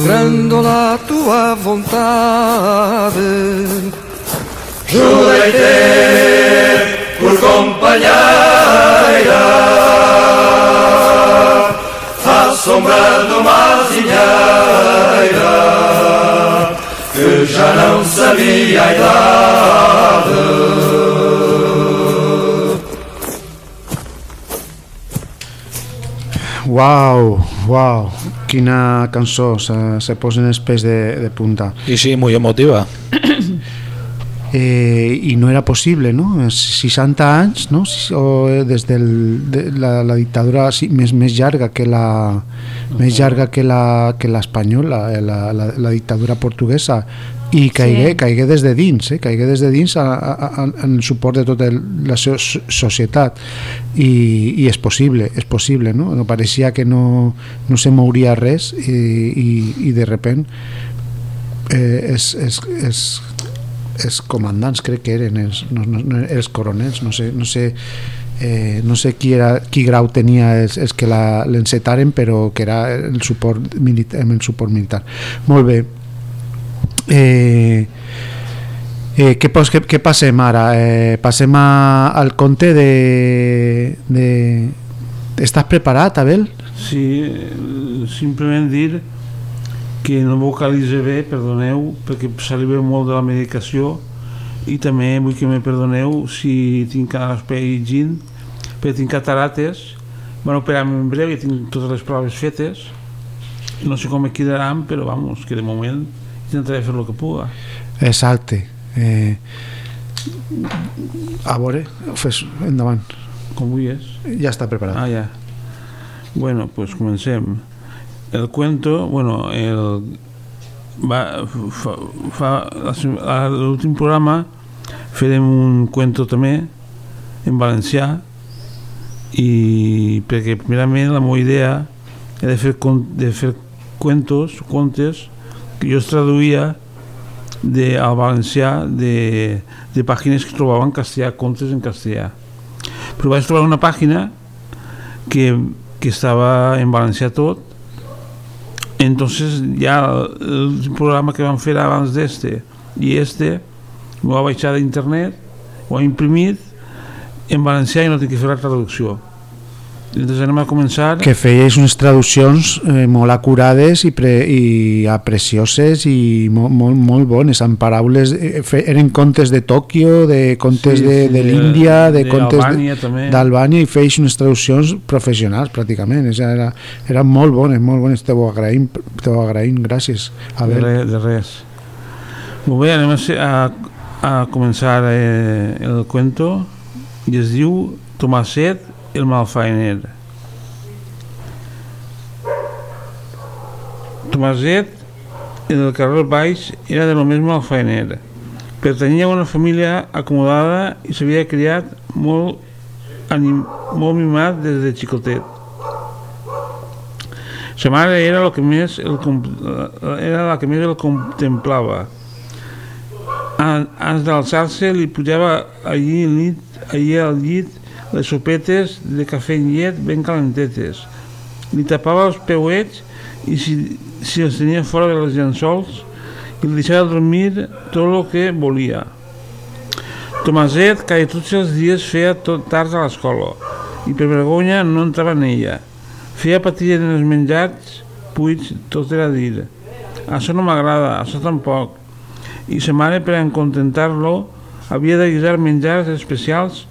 Grândola a tua vontade. Jurei ter por companheira Uau, uau, quina cançó se, se posen els pes de, de punta. Y sí, muy emotiva. Eh, I no era possible, no? 60 anys, no? O eh, des del, de la, la dictadura sí, més, més llarga que la més llarga que la que l'espanyola, eh, la, la, la dictadura portuguesa i caigué, Sí. caigué des de dins, eh? caigué des de dins a, a, a, en suport de tota la so, so- societat i, i és possible, és possible, no? no pareixia que no, no se mouria res i, i, i de repent eh, és, és, és, els comandants crec que eren els, no, no, els coronels no sé, no sé eh, no sé qui, era, qui grau tenia els, els que la- l'encetaren però que era el suport militar, el suport militar molt bé eh, eh, què, què, què passem ara? Eh, passem a, al conte de, de... Estàs preparat, Abel? Sí, simplement dir que no vocalitza bé, perdoneu, perquè saliva molt de la medicació i també vull que me perdoneu si tinc llegint, perquè tinc catarates, van operar-me en breu i tinc totes les proves fetes, no sé com me quedaran, però vamos, que de moment intentaré fer el que puga. Exacte. Eh, a veure, fes endavant. Com vulguis. Ja està preparat. Ah, ya. Bueno, pues comencem. El cuento, bueno, el va, fa, fa, a l'últim programa farem un cuento també en valencià i perquè primerament la meva idea era de fer, de fer cuentos, contes que jo els traduïa de, al valencià de, de pàgines que trobava en castellà, contes en castellà. Però vaig trobar una pàgina que, que estava en valencià tot, entonces ya el programa que van fer abans d'este i este m'ho va baixar d'internet, ho ha imprimit en valencià i no tinc que fer la traducció. Entonces anem a començar... Que feies unes traduccions eh, molt acurades i, pre, i precioses i molt, molt, molt bones, amb paraules... Eh, fe, eren contes de Tòquio, de contes Sí, de, sí, de l'Índia, de, de contes d'Albània i feies unes traduccions professionals pràcticament. És, era, eren molt bones, molt bones. Te ho agraïm, te ho agraïm gràcies. A de, res, de res. Molt bé, anem a, a, a començar eh, el cuento i es diu Tomaset el malfaener. Tomaset, el del carrer Baix, era de lo més malfaener. Pertanyia a una família acomodada i s'havia criat molt, anim, molt mimat des de xicotet. Sa mare era, lo que més el, era la que més el contemplava. An- Abans d'alçar-se li pujava allí, al llit, allí al llit les sopetes de cafè amb llet ben calentetes. Li tapava els peuets i si, si els tenia fora de les llençols i li deixava dormir tot el que volia. Tomaset, que tots els dies feia tot tard a l'escola i per vergonya no entrava en ella. Feia patir en els menjats, puig, tot era dir. Això no m'agrada, això tampoc. I sa mare, per contentar-lo, havia de guisar menjars especials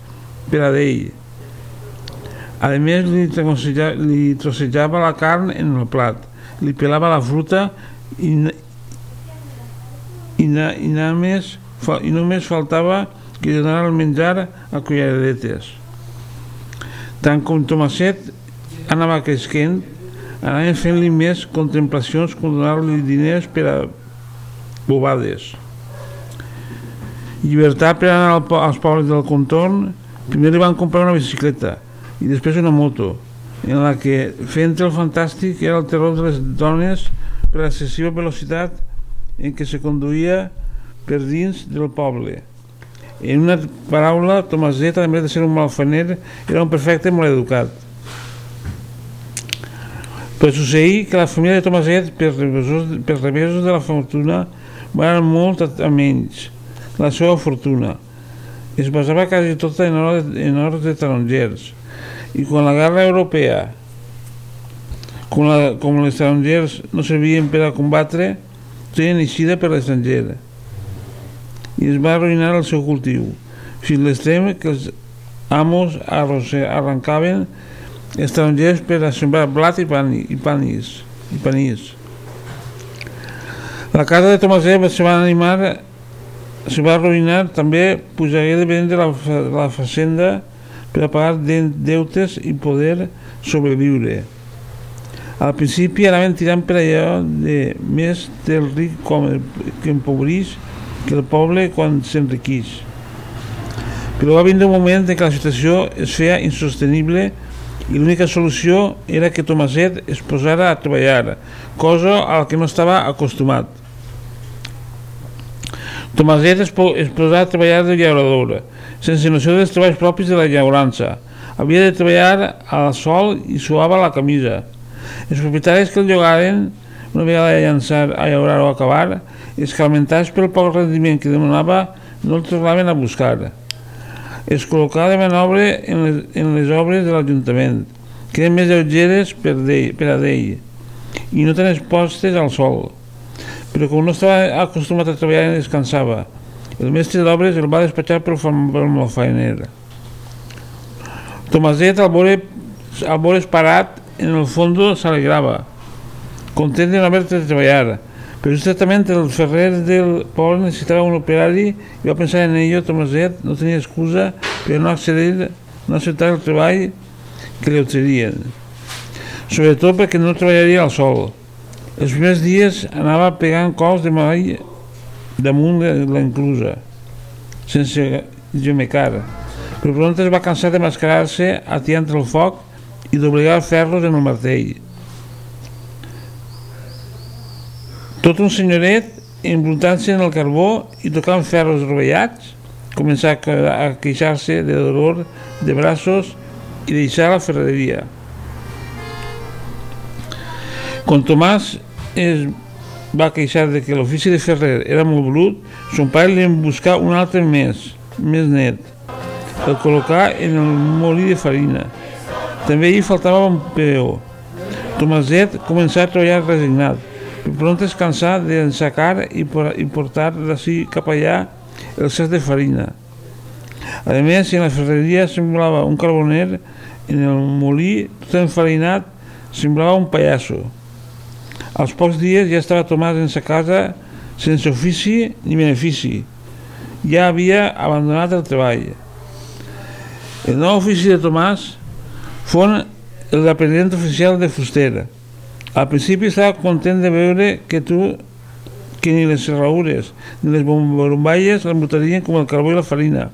per a més, li, troceja- li trossejava la carn en el plat, li pelava la fruta i, i, na, i, només, fa- i només faltava que donara el menjar a culleradetes. Tant com Tomaset anava creixent, anaven fent-li més contemplacions com donar-li diners per a bobades. Llibertat per anar als pobles del contorn, primer li van comprar una bicicleta i després una moto, en la que fent el fantàstic era el terror de les dones per l'excessiva velocitat en què se conduïa per dins del poble. En una paraula, Tomaset, a més de ser un malfaner, era un perfecte maleducat. Però succeí que la família de Tomaset, per revesos, per revesos de la fortuna, va anar molt a, a menys la seva fortuna. Es basava quasi tota en hores, en hores de tarongers. I quan la guerra europea, com, la, com els tarongers no servien per a combatre, tenien eixida per l'estranger. I es va arruïnar el seu cultiu, fins l'extrem que els amos arrancaven estrangers per a sembrar blat i, pan, i panis. I panís. La casa de Tomaset se va animar se va arruïnar, també pujaria de vendre la, la facenda per a pagar de- deutes i poder sobreviure. Al principi anaven tirant per allò de més del ric com el, que empobreix que el poble quan s'enriqueix. Però va vindre un moment en què la situació es feia insostenible i l'única solució era que Tomaset es posara a treballar, cosa a la que no estava acostumat. Tomaset es, es posà a treballar de llaurador, sense noció dels treballs propis de la llaurança. Havia de treballar al sol i suava la camisa. Els propietaris que el llogaren, una vegada de llançar a llaurar o acabar, escarmentats pel poc rendiment que demanava, no el tornaven a buscar. Es col·locava de manobre en les, en les obres de l'Ajuntament, que eren més lleugeres per, d'ell- per a d'ell, i no tan expostes al sol però com no estava acostumat a treballar descansava. El mestre d'obres el va despatxar pel, pel malfaener. Tomaset, al veure, al veure's parat, en el fons s'alegrava, content de no haver de treballar. Però justament el ferrer del poble necessitava un operari i va pensar en ello. Tomaset no tenia excusa per no accedir, no acceptar el treball que li oferirien. Sobretot perquè no treballaria al sol. Els primers dies anava pegant cols de mall damunt de l'enclusa, sense gemecar. Però pront es va cansar de mascarar-se atiant el foc i d'obligar ferros en el martell. Tot un senyoret embrutant-se en el carbó i tocant ferros rovellats, començar a queixar-se de dolor de braços i deixar la ferreria. Quan Tomàs es va queixar de que l'ofici de ferrer era molt brut, son pare li en buscar un altre més, més net, el col·locar en el molí de farina. També hi faltava un peó. Tomaset començà a treballar resignat, però pront es cansà d'ensacar i, i portar d'ací cap allà el cest de farina. A més, si en la ferreria semblava un carboner, en el molí, tot enfarinat, semblava un pallasso. Als pocs dies ja estava Tomàs en sa casa sense ofici ni benefici. Ja havia abandonat el treball. El nou ofici de Tomàs fon el d'aprenent oficial de fuster. Al principi estava content de veure que tu que ni les serraures ni les bomballes l'embotarien com el carbó i la farina.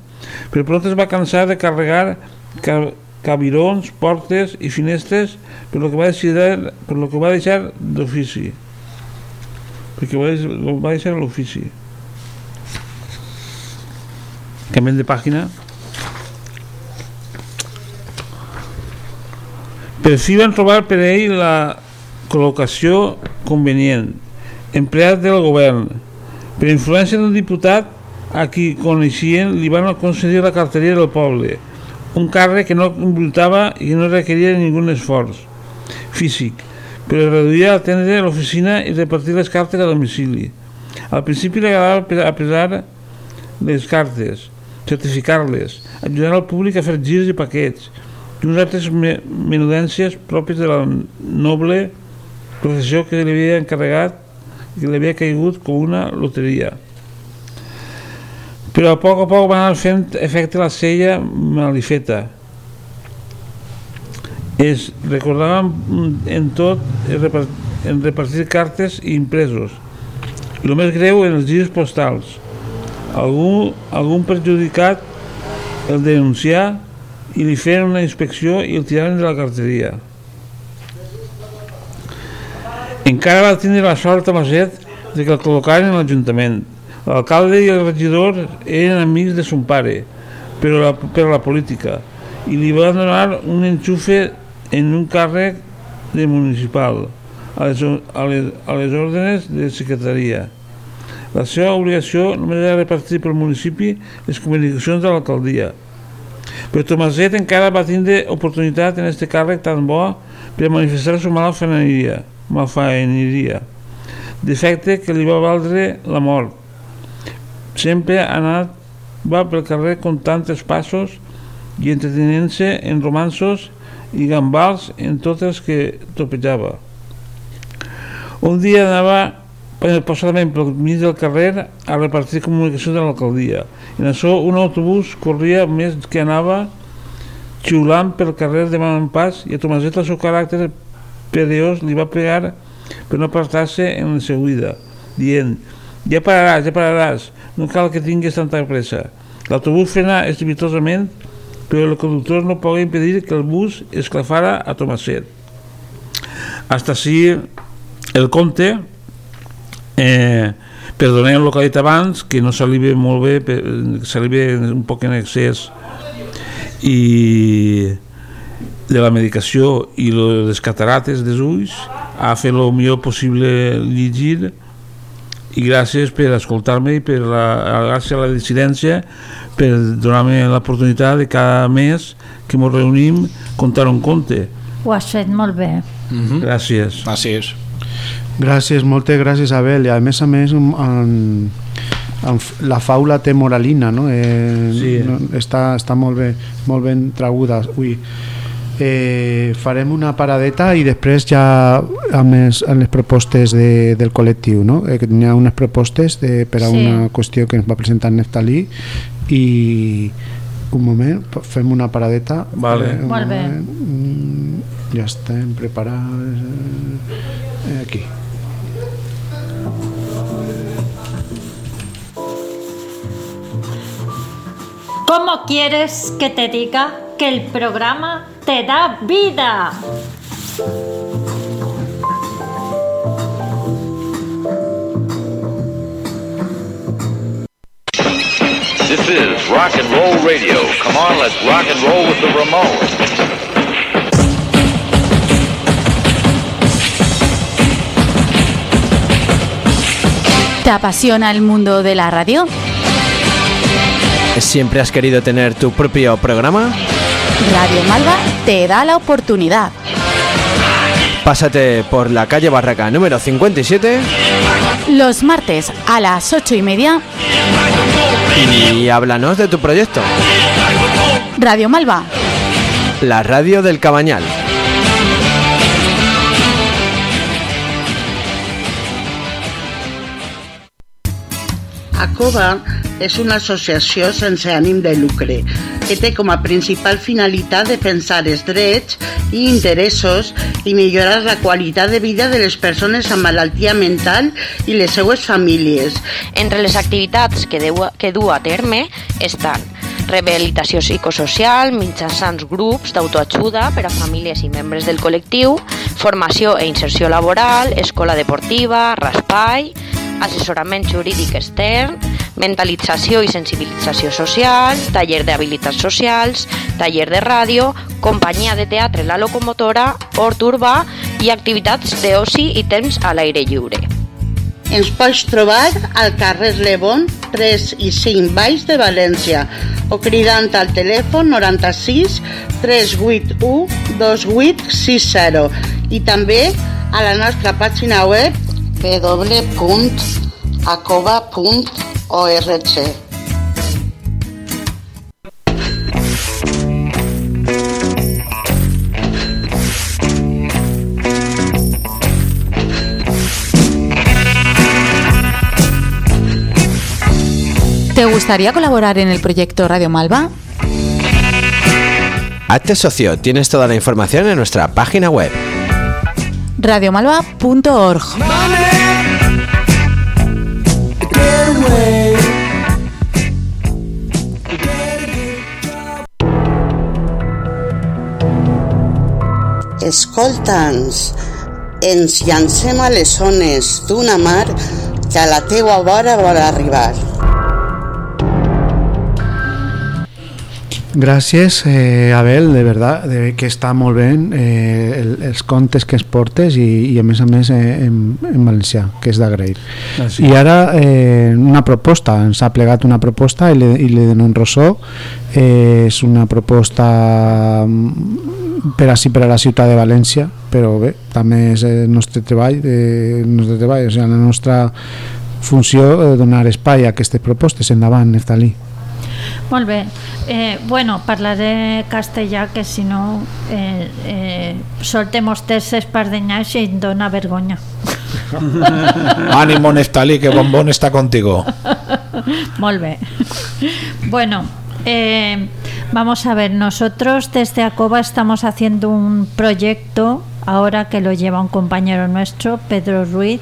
Però pront es va cansar de carregar ca cabirons, portes i finestres per lo que va deixar, per lo que va deixar d'ofici. Perquè va, deix- lo va deixar l'ofici. Canviem de pàgina. Per fi van trobar per ell la col·locació convenient, empleat del govern. Per influència d'un diputat a qui coneixien li van concedir la carteria del poble, un càrrec que no embrutava i no requeria ningú esforç físic, però reduïa a atendre l'oficina i repartir les cartes a domicili. Al principi li agradava pe- apesar les cartes, certificar-les, ajudar al públic a fer girs i paquets, i unes altres me menudències pròpies de la noble professió que li havia encarregat que li havia caigut com una loteria. Però a poc a poc va anar fent efecte la sella malifeta. Es recordava en tot en repar- en repartir cartes i impresos. El més greu en els girs postals. Algú, algun perjudicat el denunciar i li feien una inspecció i el tiraren de la carteria. Encara va tindre la sort a Maset de que el col·locaren en l'Ajuntament. L'alcalde i el regidor eren amics de son pare, però la, per la política, i li van donar un enxufe en un càrrec de municipal, a les, a les, a les ordres de secretaria. La seva obligació només era repartir pel municipi les comunicacions de l'alcaldia. Però Tomaset encara va tindre oportunitat en este càrrec tan bo per manifestar la mala faeneria, malfaeneria, defecte que li va valdre la mort. Sempre ha anat, va pel carrer comptant els passos i entretenint-se en romansos i gambals en totes que topejava. Un dia anava passadament pel mig del carrer a repartir comunicació de l'alcaldia. En això un autobús corria més que anava xiulant pel carrer de mà en pas i a Tomaset el seu caràcter perillós li va pegar per no apartar-se en la seguida, dient ja pararàs, ja pararàs, no cal que tinguis tanta pressa. L'autobús frena estrepitosament, però el conductor no pogué impedir que el bus esclafara a Tomaset. Hasta així el conte, eh, perdoneu el que he dit abans, que no s'alive molt bé, s'alive un poc en excés i de la medicació i les catarates dels ulls a fer el millor possible llegir i gràcies per escoltar-me i per la, gràcies a la dissidència per donar-me l'oportunitat de cada mes que ens reunim contar un conte Ho has fet molt bé. gràcies gràcies Gràcies, moltes gràcies Abel i a més a més en, en, la faula té moralina no? Eh, Sí. no, està, està molt, bé, molt ben traguda Ui. Eh, farem una paradeta i després ja amb les, amb les propostes de, del col·lectiu no? eh, que hi ha unes propostes de, per a Sí. una qüestió que ens va presentar Neftalí i un moment, fem una paradeta Vale. un Molt bé. moment. Mm, ja estem preparats eh, aquí ¿Cómo quieres que te diga que el programa te da vida. This is rock and roll radio. Come on, let's rock and roll with the Ramones. ¿Te apasiona el mundo de la radio? ¿Siempre has querido tener tu propio programa? Radio Malva te da la oportunidad. Pásate por la calle Barraca número 57 Los martes a las ocho y media, y háblanos de tu proyecto. Radio Malva. La radio del Cabañal. ACOVA és una associació sense ànim de lucre que té com a principal finalitat defensar els drets i interessos i millorar la qualitat de vida de les persones amb malaltia mental i les seues famílies. Entre les activitats que, deu, que du a terme estan rehabilitació psicosocial mitjançant grups d'autoajuda per a famílies i membres del col·lectiu, formació e inserció laboral, escola deportiva, raspai, assessorament jurídic extern, mentalització i sensibilització social, taller d'habilitats socials, taller de ràdio, companyia de teatre La Locomotora, hort urbà i activitats d'oci i temps a l'aire lliure. Ens pots trobar al carrer Lebón 3 i 5 Baix de València o cridant al telèfon 96 381 2860 i també a la nostra pàgina web www.acova.org. ¿Te gustaría colaborar en el proyecto Radio Malva? Hazte socio, tienes toda la información en nuestra página web. radiomalva.org Escolta'ns, ens llancem a les zones d'una mar que a la teua vora arribar. Gràcies, eh, Abel, de verdad, de que està molt bé eh, el, els contes que es portes i, i a més a més eh, en, en valencià, que és d'agrair. Ah, sí. I ara eh, una proposta, ens ha plegat una proposta i le, i le donem ressò, eh, és una proposta mm, per així per a la ciutat de València, però bé, també és el nostre treball, eh, el nostre treball, o sigui, la nostra funció eh, donar espai a aquestes propostes endavant, Neftalí. Molt bé. Eh, bueno, parlaré castellà, que si no eh, eh, soltem els terces pardenyats i em dona vergonya. Ánimo, Neftalí, que Bombón está contigo. Molt bé. Bueno, eh, vamos a ver, nosotros desde ACOBA estamos haciendo un proyecto, ahora que lo lleva un compañero nuestro, Pedro Ruiz,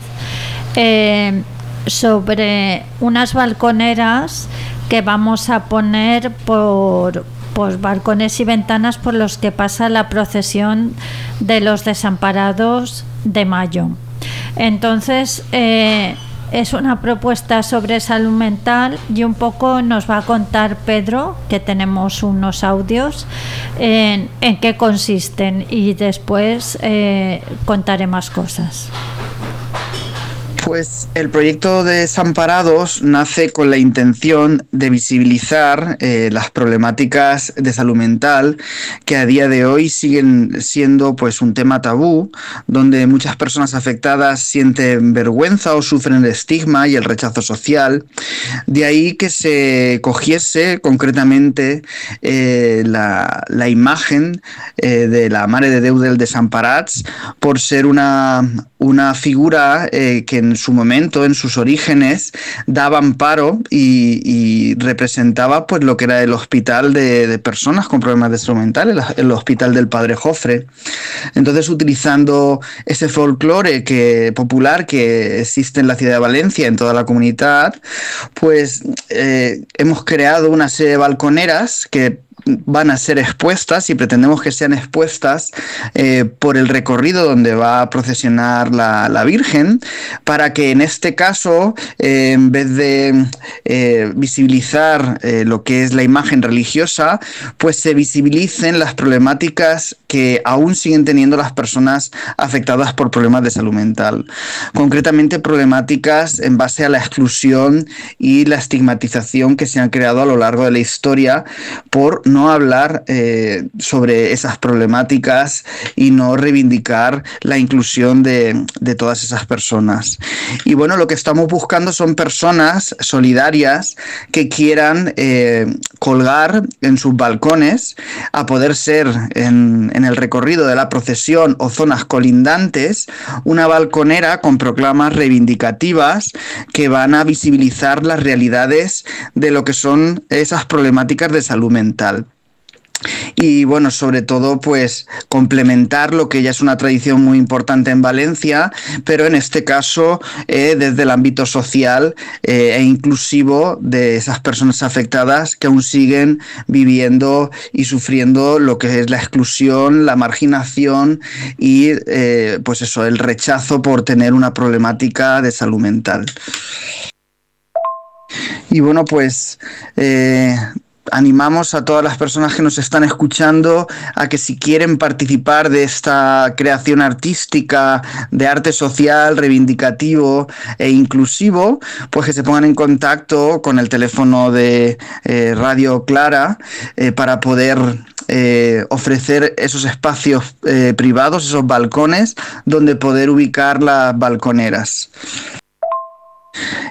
eh, sobre unas balconeras que vamos a poner por por balcones y ventanas por los que pasa la procesión de los desamparados de mayo. Entonces, eh, es una propuesta sobre salud mental y un poco nos va a contar Pedro, que tenemos unos audios, en, qué consisten y después eh, contaré más cosas. Pues el proyecto de Desamparados nace con la intención de visibilizar eh, las problemáticas de salud mental que a día de hoy siguen siendo pues un tema tabú, donde muchas personas afectadas sienten vergüenza o sufren el estigma y el rechazo social. De ahí que se cogiese concretamente eh, la, imagen eh, de la Mare de Déu del Desamparats por ser una, una figura que en su momento, en sus orígenes, daba amparo y, representaba pues lo que era el hospital de, personas con problemas de salud mental, el, el hospital del Padre Jofre. Entonces, utilizando ese folclore que, popular que existe en la ciudad de Valencia, en toda la comunidad, pues eh, hemos creado una serie de balconeras que van a ser expuestas y pretendemos que sean expuestas eh, por el recorrido donde va a procesionar la, la Virgen, para que en este caso, eh, en vez de eh, visibilizar lo que es la imagen religiosa, pues se visibilicen las problemáticas que aún siguen teniendo las personas afectadas por problemas de salud mental. Concretamente, problemáticas en base a la exclusión y la estigmatización que se han creado a lo largo de la historia por no hablar eh, sobre esas problemáticas y no reivindicar la inclusión de, todas esas personas. Y bueno, lo que estamos buscando son personas solidarias que quieran eh, colgar en sus balcones, a poder ser en el recorrido de la procesión o zonas colindantes, una balconera con proclamas reivindicativas que van a visibilizar las realidades de lo que son esas problemáticas de salud mental y bueno, sobre todo pues complementar lo que ya es una tradición muy importante en Valencia, pero en este caso eh, desde el ámbito social eh, e inclusivo de esas personas afectadas que aún siguen viviendo y sufriendo lo que es la exclusión, la marginación y eh, pues eso, el rechazo por tener una problemática de salud mental. Y bueno, pues animamos a todas las personas que nos están escuchando a que si quieren participar de esta creación artística, de arte social, reivindicativo e inclusivo, pues que se pongan en contacto con el teléfono de eh, Radio Clara eh, para poder eh, ofrecer esos espacios privados, esos balcones, donde poder ubicar las balconeras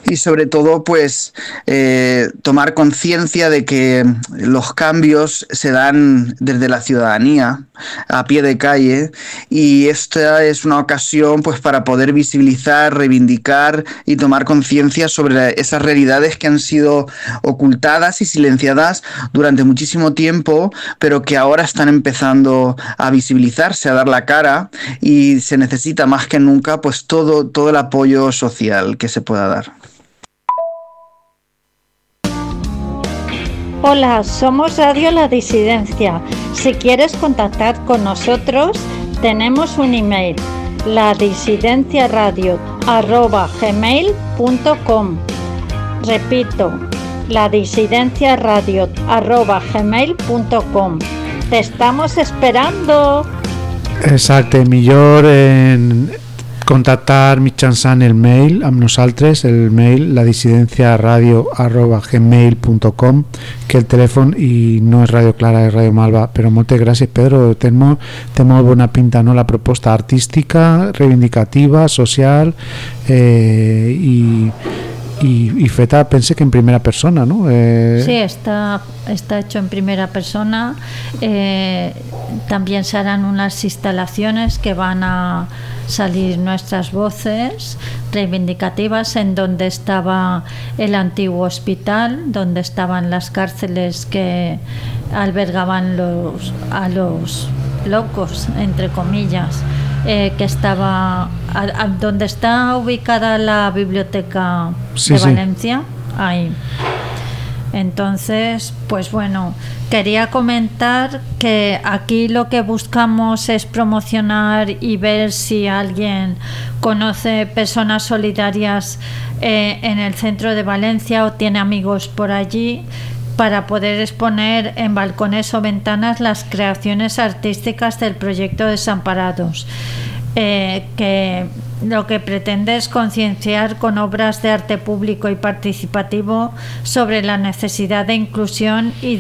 y sobre todo pues eh, tomar conciencia de que los cambios se dan desde la ciudadanía a pie de calle y esta es una ocasión pues para poder visibilizar, reivindicar y tomar conciencia sobre esas realidades que han sido ocultadas y silenciadas durante muchísimo tiempo pero que ahora están empezando a visibilizarse, a dar la cara y se necesita más que nunca pues todo, todo el apoyo social que se pueda dar. Hola, somos Radio La Disidencia. Si quieres contactar con nosotros, tenemos un email, ladisidenciaradio.gmail.com Repito, ladisidenciaradio.gmail.com Te estamos esperando. Exacte, millor en contactar mitjançant el mail amb nosaltres, el mail la dissidència radio arroba gmail.com que el telèfon i no és Radio Clara, és Radio Malva però moltes gràcies Pedro, té molt, té pinta no? la proposta artística reivindicativa, social eh, i y, y, feta pensé que en primera persona, ¿no? Eh... Sí, está, está hecho en primera persona. Eh, también se harán unas instalaciones que van a salir nuestras voces reivindicativas en donde estaba el antiguo hospital, donde estaban las cárceles que albergaban los, a los locos, entre comillas. Eh, que estaba a, a, donde está ubicada la biblioteca Sí, de sí. Valencia, ahí. Entonces, pues bueno, quería comentar que aquí lo que buscamos es promocionar y ver si alguien conoce personas solidarias eh, en el centro de Valencia o tiene amigos por allí para poder exponer en balcones o ventanas las creaciones artísticas del proyecto Desamparados, eh, que lo que pretende es concienciar con obras de arte público y participativo sobre la necesidad de inclusión y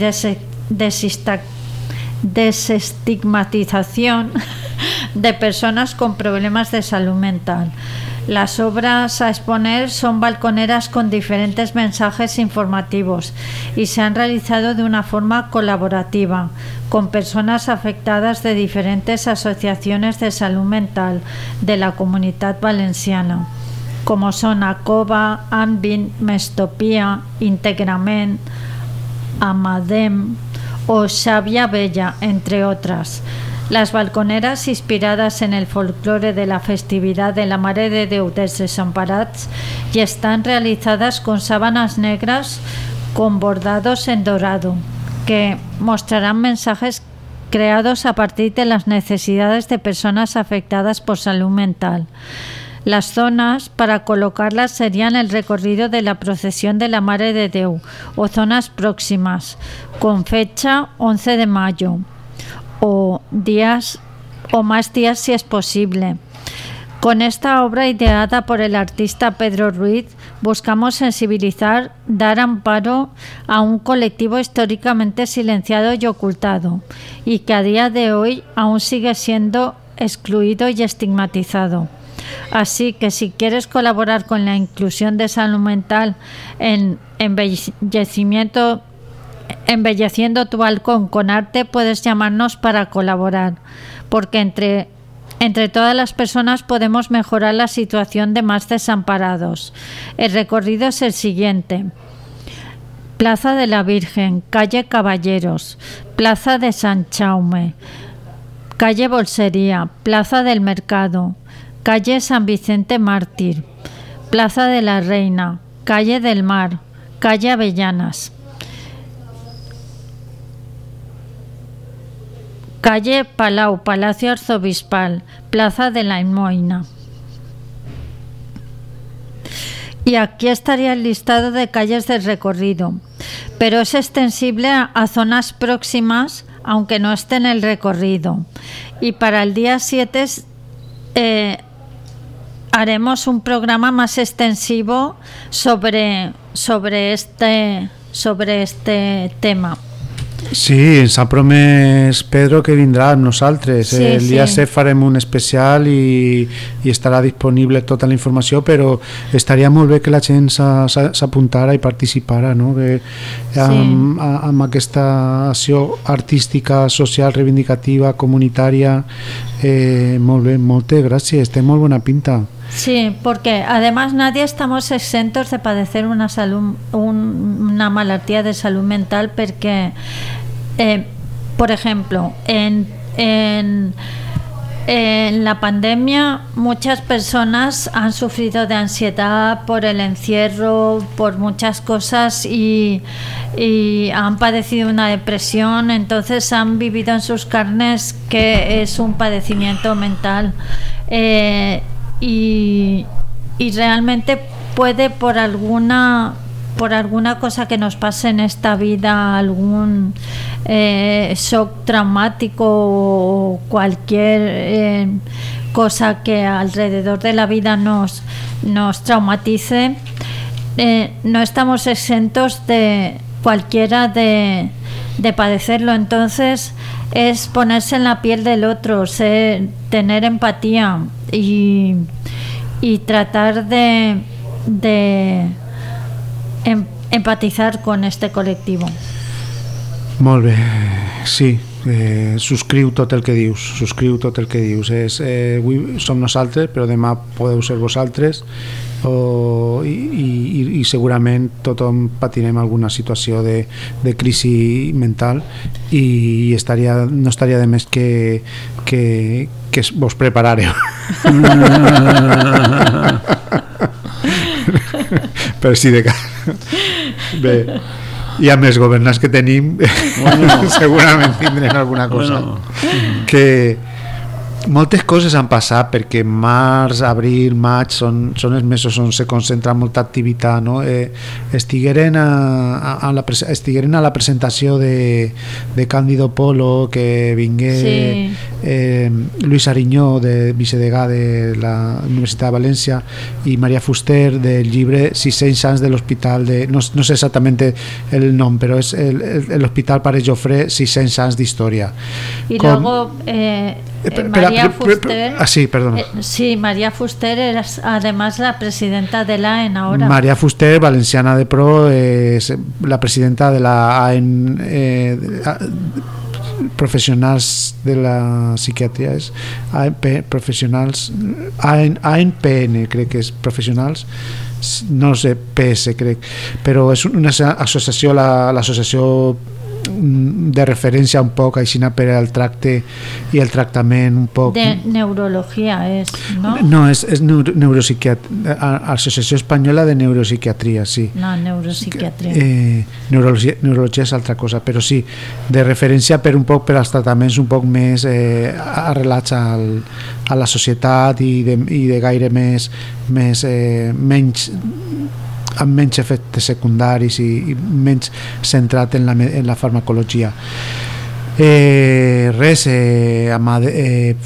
desestigmatización de personas con problemas de salud mental. Las obras a exponer son balconeras con diferentes mensajes informativos y se han realizado de una forma colaborativa con personas afectadas de diferentes asociaciones de salud mental de la comunidad valenciana, como son ACOVA, ANVIN, Mestopía, Integrament, Amadem o Xavia Bella, entre otras. Las balconeras inspiradas en el folclore de la festividad de la Mare de Déu dels Desamparats y están realizadas con sábanas negras con bordados en dorado que mostrarán mensajes creados a partir de las necesidades de personas afectadas por salud mental. Las zonas para colocarlas serían el recorrido de la procesión de la Mare de Deu o zonas próximas, con fecha 11 de mayo o días o más días si es posible. Con esta obra ideada por el artista Pedro Ruiz, buscamos sensibilizar, dar amparo a un colectivo históricamente silenciado y ocultado, y que a día de hoy aún sigue siendo excluido y estigmatizado. Así que si quieres colaborar con la inclusión de salud mental en embellecimiento embelleciendo tu balcón con arte, puedes llamarnos para colaborar, porque entre entre todas las personas podemos mejorar la situación de más desamparados. El recorrido es el siguiente. Plaza de la Virgen, calle Caballeros, Plaza de San Chaume, calle Bolsería, Plaza del Mercado, calle San Vicente Mártir, Plaza de la Reina, calle del Mar, calle Avellanas. Calle Palau, Palacio Arzobispal, Plaza de la Inmoina. Y aquí estaría el listado de calles del recorrido, pero es extensible a, zonas próximas, aunque no esté en el recorrido. Y para el día 7 eh, haremos un programa más extensivo sobre, sobre, este, sobre este tema. Sí, ens ha promès Pedro que vindrà amb nosaltres. Sí, el dia sí. 7 farem un especial i, i estarà disponible tota la informació, però estaria molt bé que la gent s'a- s'a- s'apuntara i participara, no? que amb, a- amb aquesta acció artística, social, reivindicativa, comunitària, eh, molt bé, moltes gràcies, té molt bona pinta. Sí, porque además nadie estamos exentos de padecer una salud, un- una de salud mental porque, eh, por ejemplo, en, en, en la pandemia muchas personas han sufrido de ansiedad por el encierro, por muchas cosas y, y han padecido una depresión, entonces han vivido en sus carnes que es un padecimiento mental. Eh, y, realmente puede por alguna por alguna cosa que nos pase en esta vida, algún eh, shock traumático o cualquier eh, cosa que alrededor de la vida nos, nos traumatice, eh, no estamos exentos de cualquiera de, de padecerlo. Entonces es ponerse en la piel del otro, tener empatía y, y tratar de, de em- empatizar con este colectivo. Molt bé, sí, eh, subscriu tot el que dius, subscriu tot el que dius. És, eh, avui som nosaltres, però demà podeu ser vosaltres o, i, i, i segurament tothom patirem alguna situació de, de crisi mental i estaria, no estaria de més que, que, que vos preparareu. però sí de cas. Bé, i a més governants que tenim Bueno. segurament tindrem alguna cosa Bueno. que moltes coses han passat perquè març, abril, maig són, són els mesos on se concentra molta activitat no? eh, estigueren, a, a, a la, estigueren a la presentació de, de Cándido Polo que vingué Sí. eh, Luis Ariñó de vicedegà de la Universitat de València i Maria Fuster del llibre 600 anys de l'hospital de, no, no sé exactament el nom però és l'hospital Pare Jofré 600 anys d'història Y Com- luego eh, eh, espera, María pero- pero- Fuster. ah, sí, perdón. eh, sí, María Fuster era además la presidenta de la AEN ahora. María Fuster, valenciana de pro, es la presidenta de la AEN, eh, de- a- profesionals de la psiquiatria és ANP, professionals AN, ANPN crec que és professionals no sé, PS crec però és una associació la- l'associació mm, de referència un poc així per al tracte i el tractament un poc De neurologia és, no? no, és, és neuro, neuropsiquiatria Associació Espanyola de Neuropsiquiatria sí. No, neuropsiquiatria eh, neurologia, neurologia és altra cosa però sí, de referència per un poc per als tractaments un poc més eh, arrelats al, a la societat i de, i de gaire més, més eh, menys amb menys efectes secundaris i, i menys centrat en la, en la farmacologia. Eh, res eh, Amade, eh,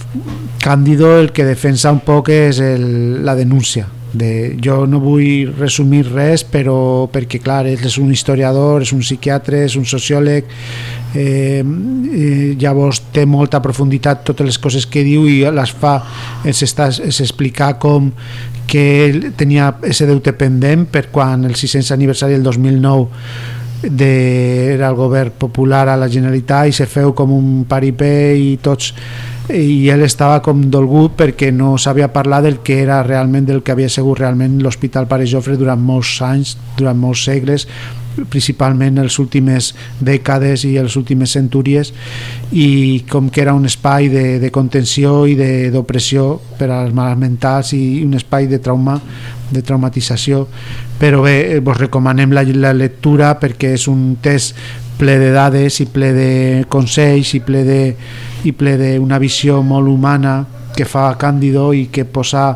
Cándido el que defensa un poc és el, la denúncia de, jo no vull resumir res però perquè clar, és un historiador és un psiquiatre, és un sociòleg eh, eh, llavors té molta profunditat totes les coses que diu i les fa explicar com que tenia ese deute pendent per quan el 600 aniversari del 2009 de, era el govern popular a la Generalitat i se feu com un paripé i tots i ell estava com dolgut perquè no sabia parlar del que era realment del que havia sigut realment l'Hospital Pare Jofre durant molts anys, durant molts segles principalment les últimes dècades i les últimes centúries i com que era un espai de, de contenció i d'opressió per als malats mentals i un espai de trauma de traumatització. Però bé, eh, vos recomanem la, la lectura perquè és un test ple de dades i ple de consells i ple de i ple d'una visió molt humana que fa Càndido i que posa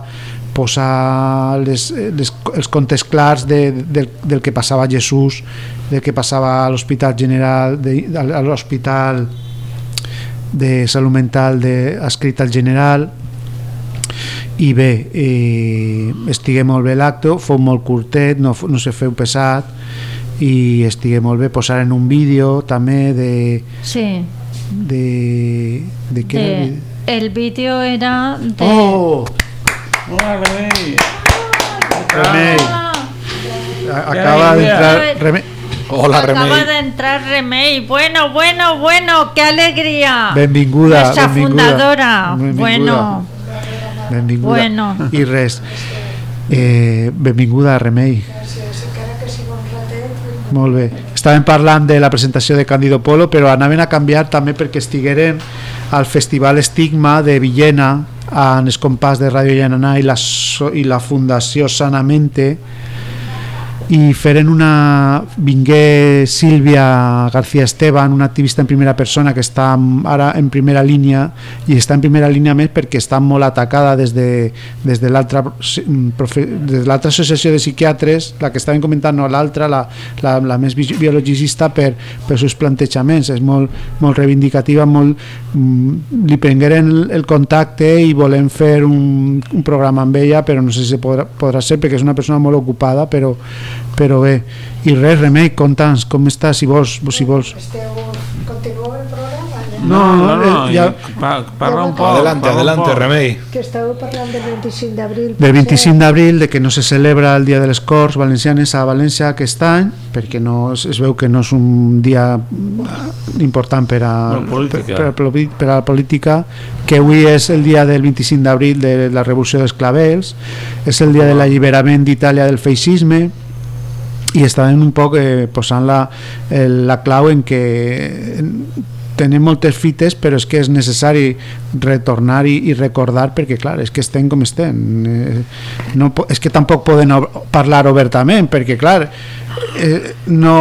posa les, les, els contes clars de, de, del que passava a Jesús del que passava a l'Hospital General de, a l'Hospital de Salut Mental de, escrit al General. I bé eh, estigué molt bé l'acte fou molt curtet, no, no se feu pesat i estigué molt bé posar en un vídeo també de Sí, de, de què era? de, el vídeo era de... Oh! Hola, Remei. Remei. A- Acaba Remei. d'entrar Remei. Hola, Acaba de entrar Remei. Bueno, bueno, bueno, qué alegría. Benvinguda, Nuestra benvinguda. fundadora. Benvinguda. Bueno, Benvinguda. Bueno. I res. Eh, benvinguda, Remei. Molt bé. Estàvem parlant de la presentació de Cándido Polo, però anaven a canviar també perquè estigueren al Festival Estigma de Villena en el compàs de Ràdio Llanana i la, i la Fundació Sanamente i feren una vingué Sílvia García Esteban una activista en primera persona que està ara en primera línia i està en primera línia més perquè està molt atacada des de, des de l'altra mm, de l'altra associació de psiquiatres la que estaven comentant no l'altra la, la, la més bi- biologicista per, per seus plantejaments. És molt, molt reivindicativa molt, mm, li prengueren el, el contacte i volem fer un, un programa amb ella però no sé si podrà, podrà ser perquè és una persona molt ocupada però, però bé i res, Remei, conta'ns com estàs si vols, si vols No, no, no, eh, ja- pa- parla un poc. Adelante, parla adelante, poc. Remei. Que estàveu parlant del 25 d'abril. del 25 d'abril de que no se celebra el dia de les Corts Valencianes a València aquest any perquè no, es, es veu que no és un dia important per a, No, per, per, per a la política que avui és el dia del 25 d'abril de la revolució dels clavels és el dia de l'alliberament d'Itàlia del feixisme i estaven un poc eh, posant la, el, la clau en que tenim moltes fites però és que és necessari retornar i, i recordar perquè clar, és que estem com estem. Eh, no, és que tampoc poden ob- parlar obertament perquè clar eh, no,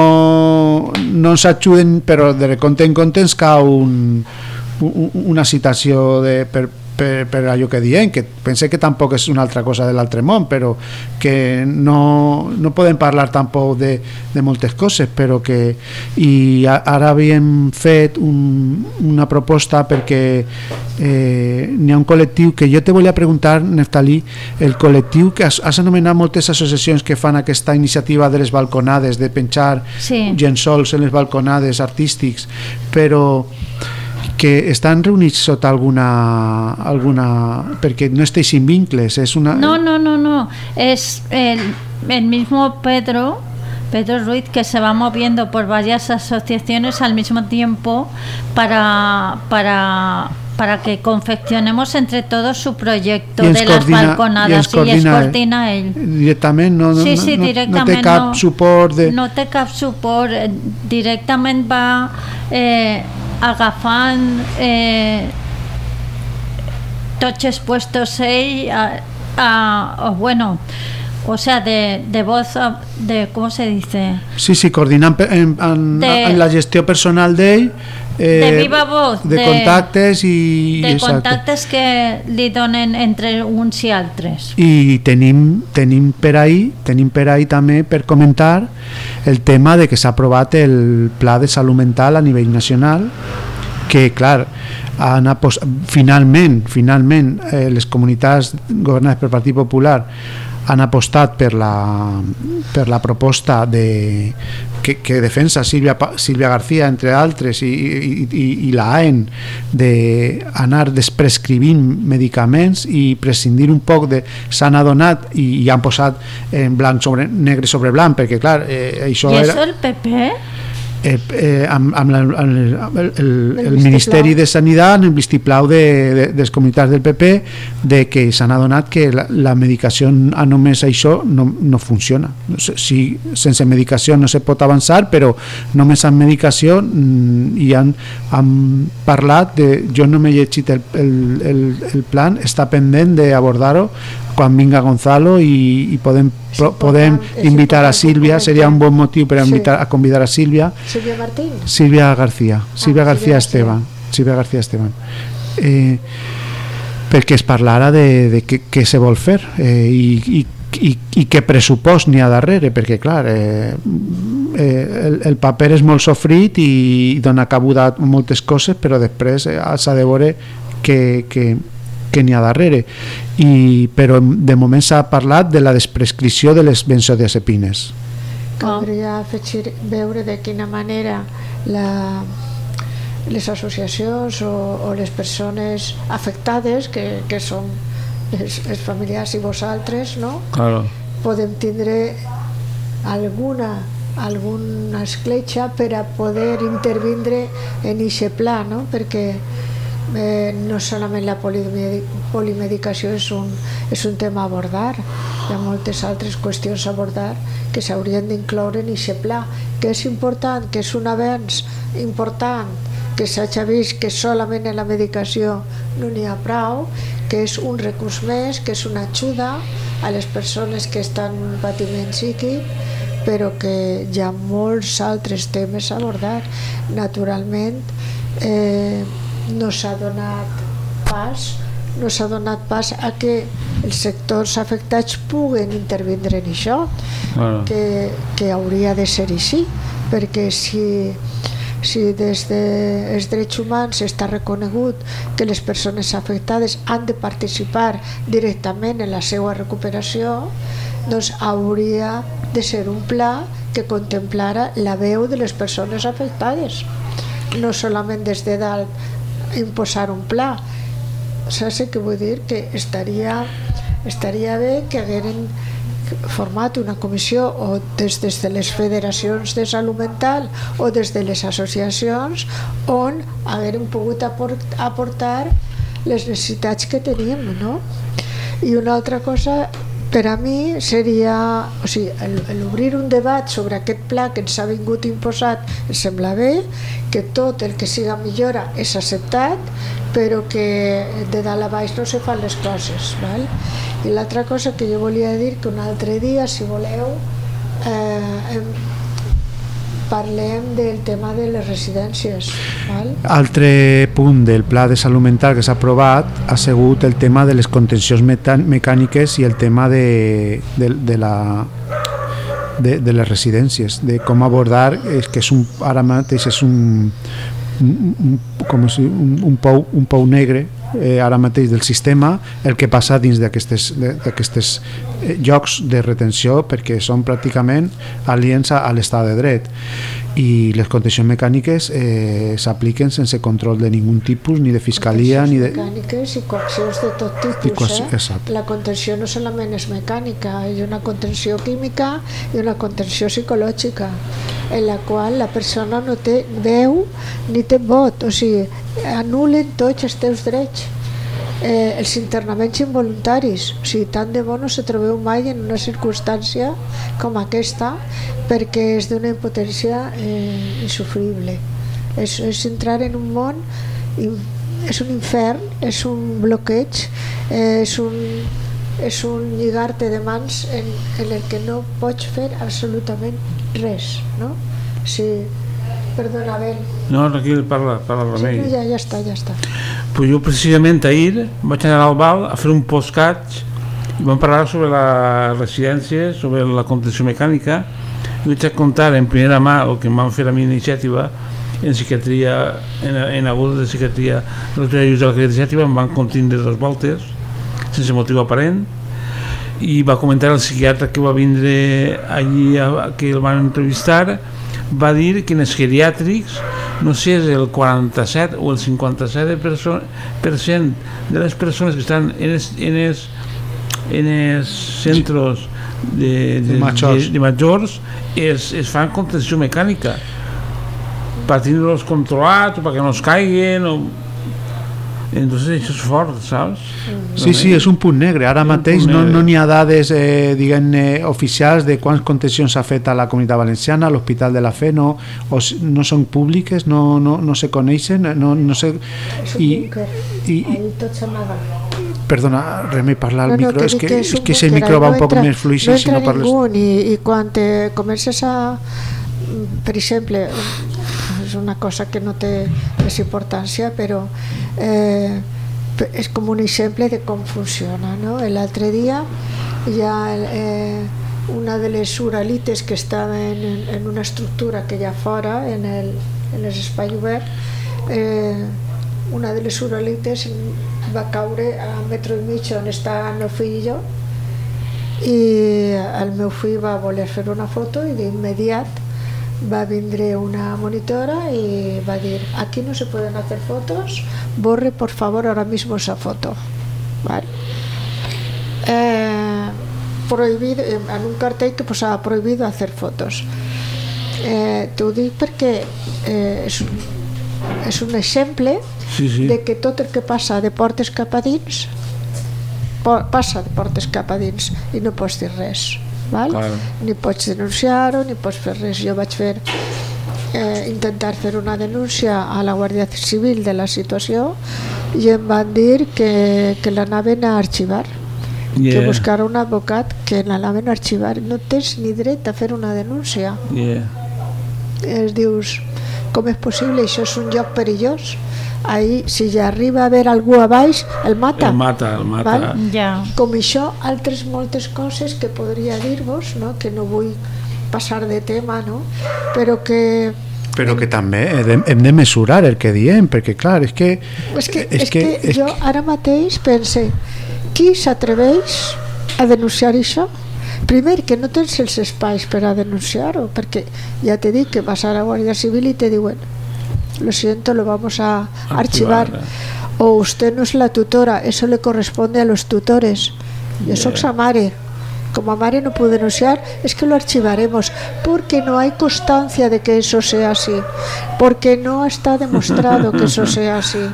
no ens ajuden però de compte en compte ens cau un, una citació de, per, per, per allò que diem, que pense que tampoc és una altra cosa de l'altre món, però que no, no podem parlar tampoc de, de moltes coses, però que i ara havíem fet un, una proposta perquè eh, n'hi ha un col·lectiu que jo te volia preguntar, Neftalí, el col·lectiu que has, has anomenat moltes associacions que fan aquesta iniciativa de les balconades, de penjar Sí. llençols en les balconades artístics, però que estan reunits sota alguna, alguna perquè no esteixin vincles és una, No, no, no, no. Es el, el mismo Pedro, Pedro Ruiz, que se va moviendo por varias asociaciones al mismo tiempo para, para para que confeccionemos entre todos su proyecto de las coordina- i balconadas ens y es coordina ell. Directament no, no, sí, no, sí, no, no directament té cap no, suport de... no té cap suport eh, directament va eh, agafant eh, tots puestos ell a, a- o bueno o sea de, de voz a- de ¿cómo se dice? Sí, sí, coordinant pe- en, en, De- en la gestió personal d'ell eh, de viva voz de, contactes i de exacte. contactes que li donen entre uns i altres i tenim, tenim per ahí tenim per ahí també per comentar el tema de que s'ha aprovat el pla de salut mental a nivell nacional que clar han finalment finalment eh, les comunitats governades pel Partit Popular han apostat per la, per la proposta de, que, que defensa Sílvia, Sílvia García entre altres i, i, i, i la AEN d'anar desprescrivint medicaments i prescindir un poc de s'han adonat i, i han posat en blanc sobre negre sobre blanc perquè clar, eh, això i era això el PP eh, eh, amb, amb, la, amb el, el, el. Ministeri de Sanitat, amb el vistiplau de, de, de les comunitats del PP, de que s'han adonat que la, la medicació a només això no, no funciona. No sé, Si sense medicació no se pot avançar, però només amb medicació mm, i han, han parlat de... Jo no m'he llegit el, el, el, el plan, està pendent d'abordar-ho quan vinga Gonzalo pro, podem és invitar a comentar. seria un bon motiu per a, Sí. invitar, a convidar a Sílvia Silvia Martín. Silvia García, Silvia García Esteban, Silvia García Esteban. Eh, perquè es parlara de, de què, què se vol fer eh, i, i, i, i què pressupost n'hi ha darrere, perquè clar, eh, eh, el, el paper és molt sofrit i dona cabuda a moltes coses, però després eh, s'ha de veure que, que, que n'hi ha darrere. I, però de moment s'ha parlat de la desprescripció de les benzodiazepines. Caldria afegir, veure de quina manera la, les associacions o, o les persones afectades, que, que són els, els familiars i vosaltres, no? Claro. podem tindre alguna alguna escletxa per a poder intervindre en aquest pla, no? perquè eh, no solament la polimedi polimedicació és un, és un tema a abordar, hi ha moltes altres qüestions a abordar que s'haurien d'incloure en aquest pla, que és important, que és un avenç important, que s'hagi vist que solament en la medicació no n'hi ha prou, que és un recurs més, que és una ajuda a les persones que estan en patiment psíquic, però que hi ha molts altres temes a abordar. Naturalment, eh, no s'ha donat pas no s'ha donat pas a que els sectors afectats puguen intervindre en això Claro. que, que hauria de ser així perquè si, si des dels drets humans està reconegut que les persones afectades han de participar directament en la seva recuperació doncs hauria de ser un pla que contemplara la veu de les persones afectades no solament des de dalt imposar un pla saps què vull dir? Que estaria, estaria bé que hagueren format una comissió o des, des de les federacions de salut mental o des de les associacions on hagueren pogut aport, aportar les necessitats que tenim no? i una altra cosa per a mi seria o sigui, el- el obrir un debat sobre aquest pla que ens ha vingut imposat em sembla bé, que tot el que siga millora és acceptat però que de dalt a baix no se fan les coses val? i l'altra cosa que jo volia dir que un altre dia si voleu eh, parlem del tema de les residències val? Altre punt del pla de salut mental que s'ha aprovat ha sigut el tema de les contencions mecàniques i el tema de, de, de la de, de les residències, de com abordar és que és un, ara mateix és un, un, un, com si, un, un, pou, un pou negre eh, ara mateix del sistema el que passa dins d'aquestes eh, llocs de retenció perquè són pràcticament aliens a, l'estat de dret i les contencions mecàniques eh, s'apliquen sense control de ningun tipus ni de fiscalia ni de, mecàniques i coaccions de tot tipus coacció- eh? exacte. la contenció no solament és mecànica hi ha una contenció química i una contenció psicològica en la qual la persona no té veu ni té vot o sigui, anulen tots els teus drets eh, els internaments involuntaris o sigui, tant de bo no se trobeu mai en una circumstància com aquesta perquè és d'una impotència eh, insufrible és, és entrar en un món és un infern és un bloqueig eh, és un és un lligar-te de mans en, en el que no pots fer absolutament res no? si, perdona, Ben No, tranquil, parla, parla sí, Remei. ja, ja està, ja està. Pues jo precisament ahir vaig anar al Val a fer un postcat i vam parlar sobre la residència, sobre la contenció mecànica. I vaig a contar en primera mà el que em van fer la meva iniciativa en psiquiatria, en, en agut de psiquiatria. De l'Hospital de la Iniciativa em van contindre dos voltes sense motiu aparent. I va comentar el psiquiatre que va vindre allí a, que el van entrevistar va dir que en els geriàtrics no sé, és el 47 o el 57 de les persones que estan en els, en els, en els centres de, de, De majors. de, de majors es, es fan contenció mecànica per tindre-los controlats o perquè no es caiguen o... entonces això és fort, saps? Sí, sí, és un punt negre. Ara Un mateix no negre. no n'hi ha dades eh, diguem-ne oficials de quants contencions s'ha fet a la Comunitat Valenciana, a l'Hospital de la Fe, no, o no són públiques, no, no, no se coneixen, no, no sé... és I, i, ahí tot s'amaga perdona, Remei, parla al No, no, micro, és dic que, és és que ese micro va no un poc entra- més fluix no si no entra parles... ningú i, i quan te comences a per exemple és una cosa que no té més importància però eh, és com un exemple de com funciona no? l'altre dia hi ha eh, una de les uralites que estaven en, en una estructura que hi ha fora en, el, en l'espai obert eh, una de les uralites va caure a un metro i mig on està el meu fill i jo i el meu fill va voler fer una foto i d'immediat va vindre una monitora y va a decir, aquí no se pueden hacer fotos, borre por favor ahora mismo esa foto. Vale. Eh, prohibido, en un cartel que posava prohibido hacer fotos. Eh, t'ho dic perquè eh, és, un, és un exemple sí, sí. de que tot el que passa de portes cap a dins passa de portes cap a dins i no pots dir res. Val? Claro. ni pots denunciar-ho ni pots fer res jo vaig fer eh, intentar fer una denúncia a la Guàrdia Civil de la situació i em van dir que, que l'anaven a arxivar que Yeah. buscar un advocat que l'anaven a arxivar no tens ni dret a fer una denúncia Yeah. es dius com és possible, això és un lloc perillós ahí si ja arriba a haver algú a baix el mata, El mata, el mata. Val? Ja. com això altres moltes coses que podria dir-vos no? que no vull passar de tema no? però que Però que també hem de, hem de mesurar el que diem, perquè clar, és que... és que, és és que, és jo ara mateix pense qui s'atreveix a denunciar això? Primer, que no tens els espais per a denunciar-ho, perquè ja te dic que vas a la Guàrdia Civil i te diuen lo siento, lo vamos a archivar. O usted no es la tutora, eso le corresponde a los tutores. Yo soy Yeah. sa mare. Como a mare no puedo denunciar, es que lo archivaremos, porque no hay constancia de que eso sea así, porque no está demostrado que eso sea así.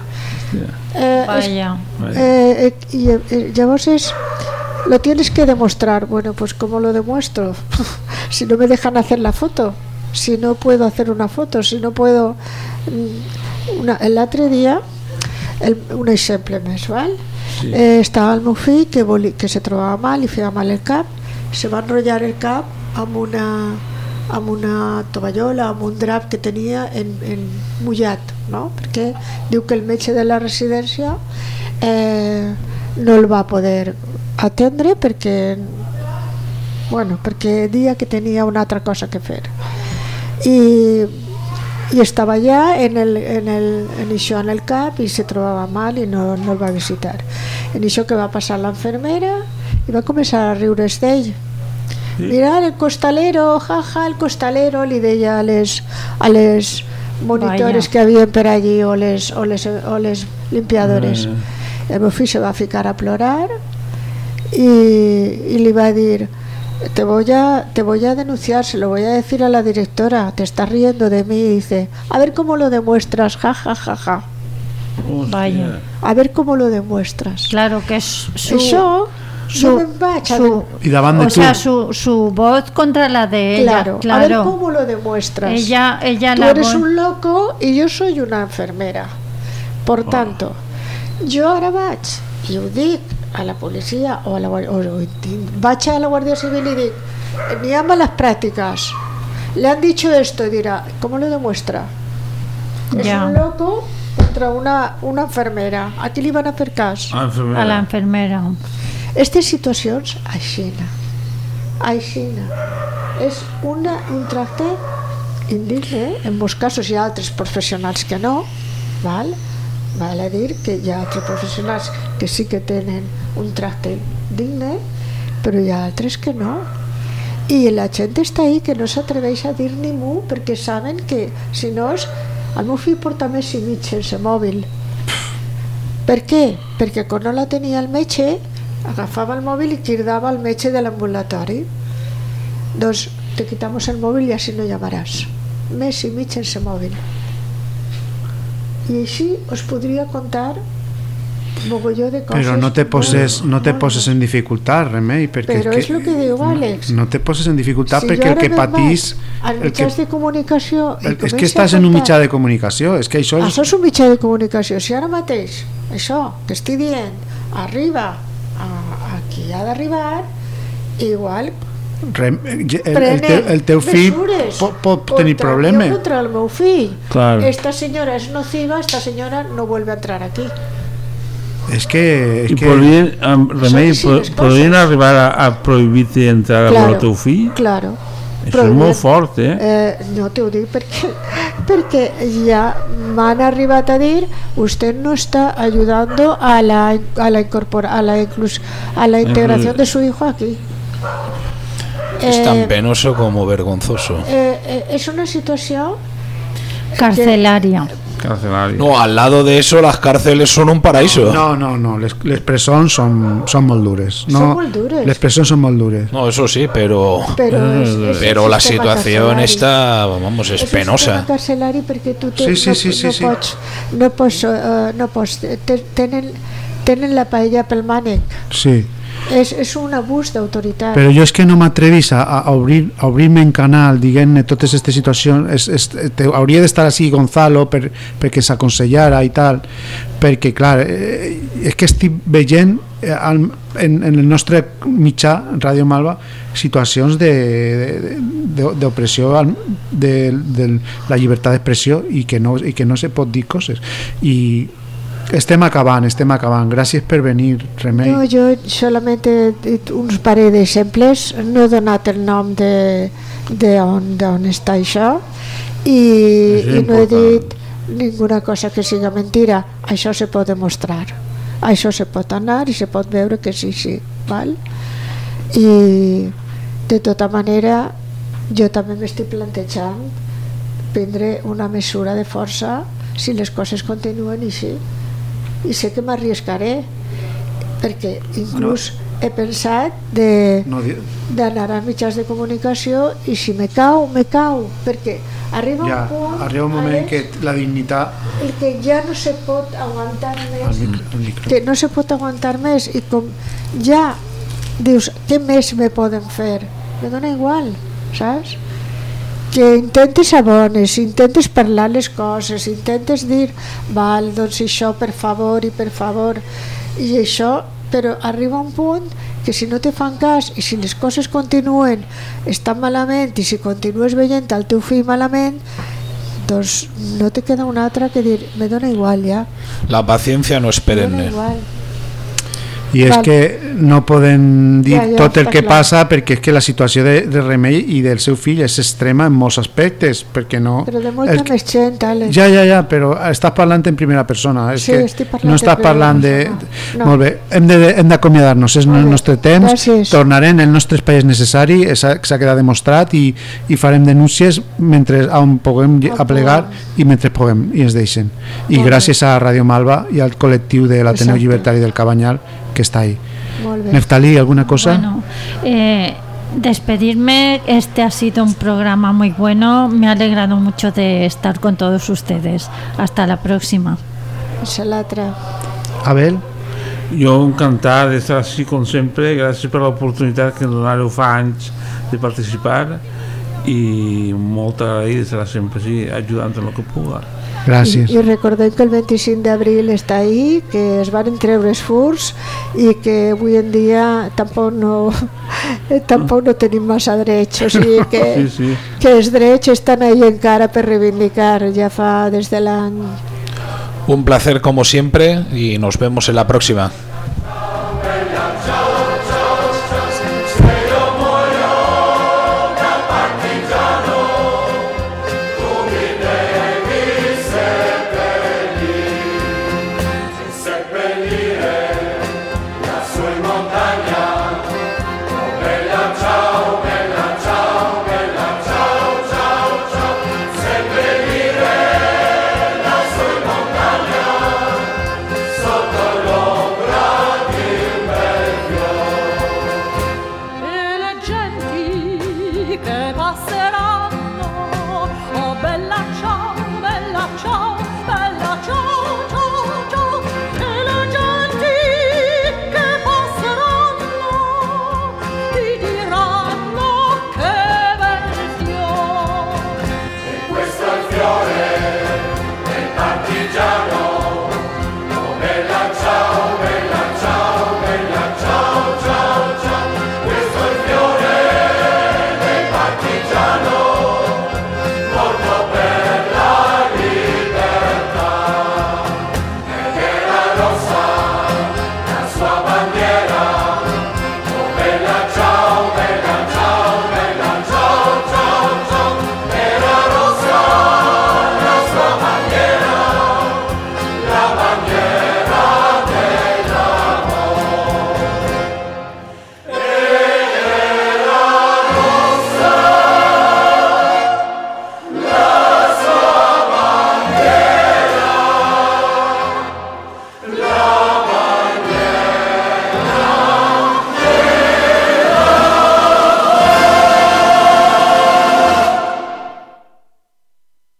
Eh, es- Vaya. eh, eh, y eh, llavors es lo tienes que demostrar bueno pues cómo lo demuestro si no me dejan hacer la foto si no puedo hacer una foto si no puedo mm, una, l'altre dia el, un exemple més val? Sí. eh, estava el meu fill que, voli, que se trobava mal i feia mal el cap se va enrotllar el cap amb una amb una tovallola, amb un drap que tenia en, en mullat, no? perquè diu que el metge de la residència eh, no el va poder atendre perquè bueno, perquè dia que tenia una altra cosa que fer i, i estava allà en, el, en, el, en això en el cap i se trobava mal i no, no el va visitar en això que va passar l'enfermera i va començar a riure's d'ell mirar el costalero, jaja, el costalero, li deia a les, a les monitores Vaya. que havien per allí o les, o les, o les limpiadores. Eh. El meu fill se va ficar a plorar y, y le iba a decir, te voy a, te voy a denunciar, se lo voy a decir a la directora, te estás riendo de mí, y dice, a ver cómo lo demuestras, ja, ja, ja, ja. Vaya. A ver cómo lo demuestras. Claro que es su, Eso, su, Y davant de o sea, su, su voz contra la de ella. Claro, Claro, a ver cómo lo demuestras. Ella, ella Tú la eres voz- un loco y yo soy una enfermera. Por tanto, jo ara vaig i ho dic a la policia o a la, o, o, vaig a la Guardia Civil y dic ni a malas prácticas le han dicho esto y dirá ¿cómo lo demuestra? es Ya. un loco contra una, una enfermera a qui li van a fer cas? A enfermera. a la enfermera. Aquestes situacions, aixina. Aixina. És una, un tracte indigne, en molts casos hi ha altres professionals que no, val? Val a dir que hi ha altres professionals que sí que tenen un tracte digne, però hi ha altres que no. I la gent està ahí que no s'atreveix a dir ni mu perquè saben que si no és... El meu fill porta més i mig sense mòbil. Per què? Perquè quan no la tenia el metge agafava el mòbil i cridava al metge de l'ambulatori. Doncs te quitamos el mòbil i així no llamaràs. Mes i mig sense mòbil. I així us podria contar mogolló de coses. Pero no te poses, molt, no te poses en dificultad, Remei, perquè Però és el que diu Àlex. no te poses en dificultat Si perquè el que patís el que, de comunicació el, és que estàs en un mitjà de comunicació és que això és, Això és un mitjà de comunicació. Si ara mateix això que estic dient arriba a, a qui ha d'arribar, igual rem, el, el, prenen teu, el teu fill mesures pot, pot contra tenir mi o problemes contra el meu fill. Claro. Esta señora es nociva, esta señora no vuelve a entrar aquí. és que, és I que podrien, amb remei, Són així les po- podrien arribar a, a prohibir-te entrar a veure el teu fill? Claro. Això és molt fort, eh? Eh, no t'ho dic perquè, perquè ja m'han arribat a dir usted no está ayudando a la, a la, incorpora, a la, inclus, a la integración de su hijo aquí. Es tan Eh, penoso como vergonzoso. eh, eh, és una situació Carcelaria. Carcelaria. No, al lado de eso las cárceles son un paraíso. no, no, no, les, les presons són, són molt dures no, Són molt dures. les presons són molt dures No, eso sí, pero Pero es- es pero la situación está, vamos, es sistema penosa. carcelari perquè tu te, Sí, sí, no, sí, sí, no, sí. pots no pots, eh, no pots te, tenen, tenen la paella pel mànec sí és, és un abús d'autoritat Però jo és que no m'atrevis a, a, obrir, a obrir-me en canal, diguem-ne, totes aquestes situacions. És, és, te, hauria d'estar així Gonzalo per, perquè s'aconsellara i tal, perquè, clar, eh, és que estic veient eh, en, en el nostre mitjà, Ràdio Malva, situacions de- de- de- d'opressió de, de, de la llibertat d'expressió i, que no, i que no se pot dir coses. I estem acabant, estem acabant. Gràcies per venir, Remei. No, jo solament he dit uns parell d'exemples, no he donat el nom de, de on, de on està això i, És i no he dit ninguna cosa que siga mentira. Això se pot demostrar. Això se pot anar i se pot veure que sí, sí. Val? I de tota manera jo també m'estic plantejant prendre una mesura de força si les coses continuen així i sé que m'arriscaré perquè inclús he pensat de No, d'anar als mitjans de comunicació i si me cau, me cau perquè arriba ja, un punt arriba un moment que la dignitat el que ja no se pot aguantar més micro, al micro. que no se pot aguantar més i com ja dius, què més me poden fer? Me dona igual, saps? Que intentes abones, intentes parlar les coses, intentes dir, val, doncs això per favor i per favor, i això, però arriba un punt que si no te fan cas i si les coses continuen estan malament i si continues veient el teu fill malament, doncs no te queda una altra que dir, me dona igual ja, La paciencia no es me dona perenne. igual. I és Val. que no poden dir Ja, ja, tot el que clar. passa perquè és que la situació de, de Remei i del seu fill és extrema en molts aspectes perquè no Però de molta el- més gent, Àlex. ja, ja, ja, però estàs parlant en primera persona és Sí, que estic parlant no estàs parlant de... persona. No. molt bé, hem de- hem d'acomiadar-nos és el nostre temps, Gràcies. tornarem el nostre espai és necessari s'ha quedat demostrat i, i farem denúncies mentre on puguem aplegar i mentre puguem i ens deixen i gràcies a Ràdio Malva i al col·lectiu de l'Ateneu. Llibertari del Cabanyal que està ahí. Neftalí, ¿alguna cosa? Bueno, eh, despedirme, este ha sido un programa muy bueno, me ha alegrado mucho de estar con todos ustedes. Hasta la próxima. és l'altre. Abel? Jo encantat d'estar així com sempre, gràcies per l'oportunitat que em donareu fa anys de participar i molt agraït d'estar sempre així, ajudant en el que puga. Gràcies. I, I recordem que el 25 d'abril està ahí, que es van treure els furs i que avui en dia tampoc no, tampoc no tenim massa drets, o sigui que, Sí, sí. que els drets estan ahí encara per reivindicar, ja fa des de l'any Un placer como siempre y nos vemos en la próxima.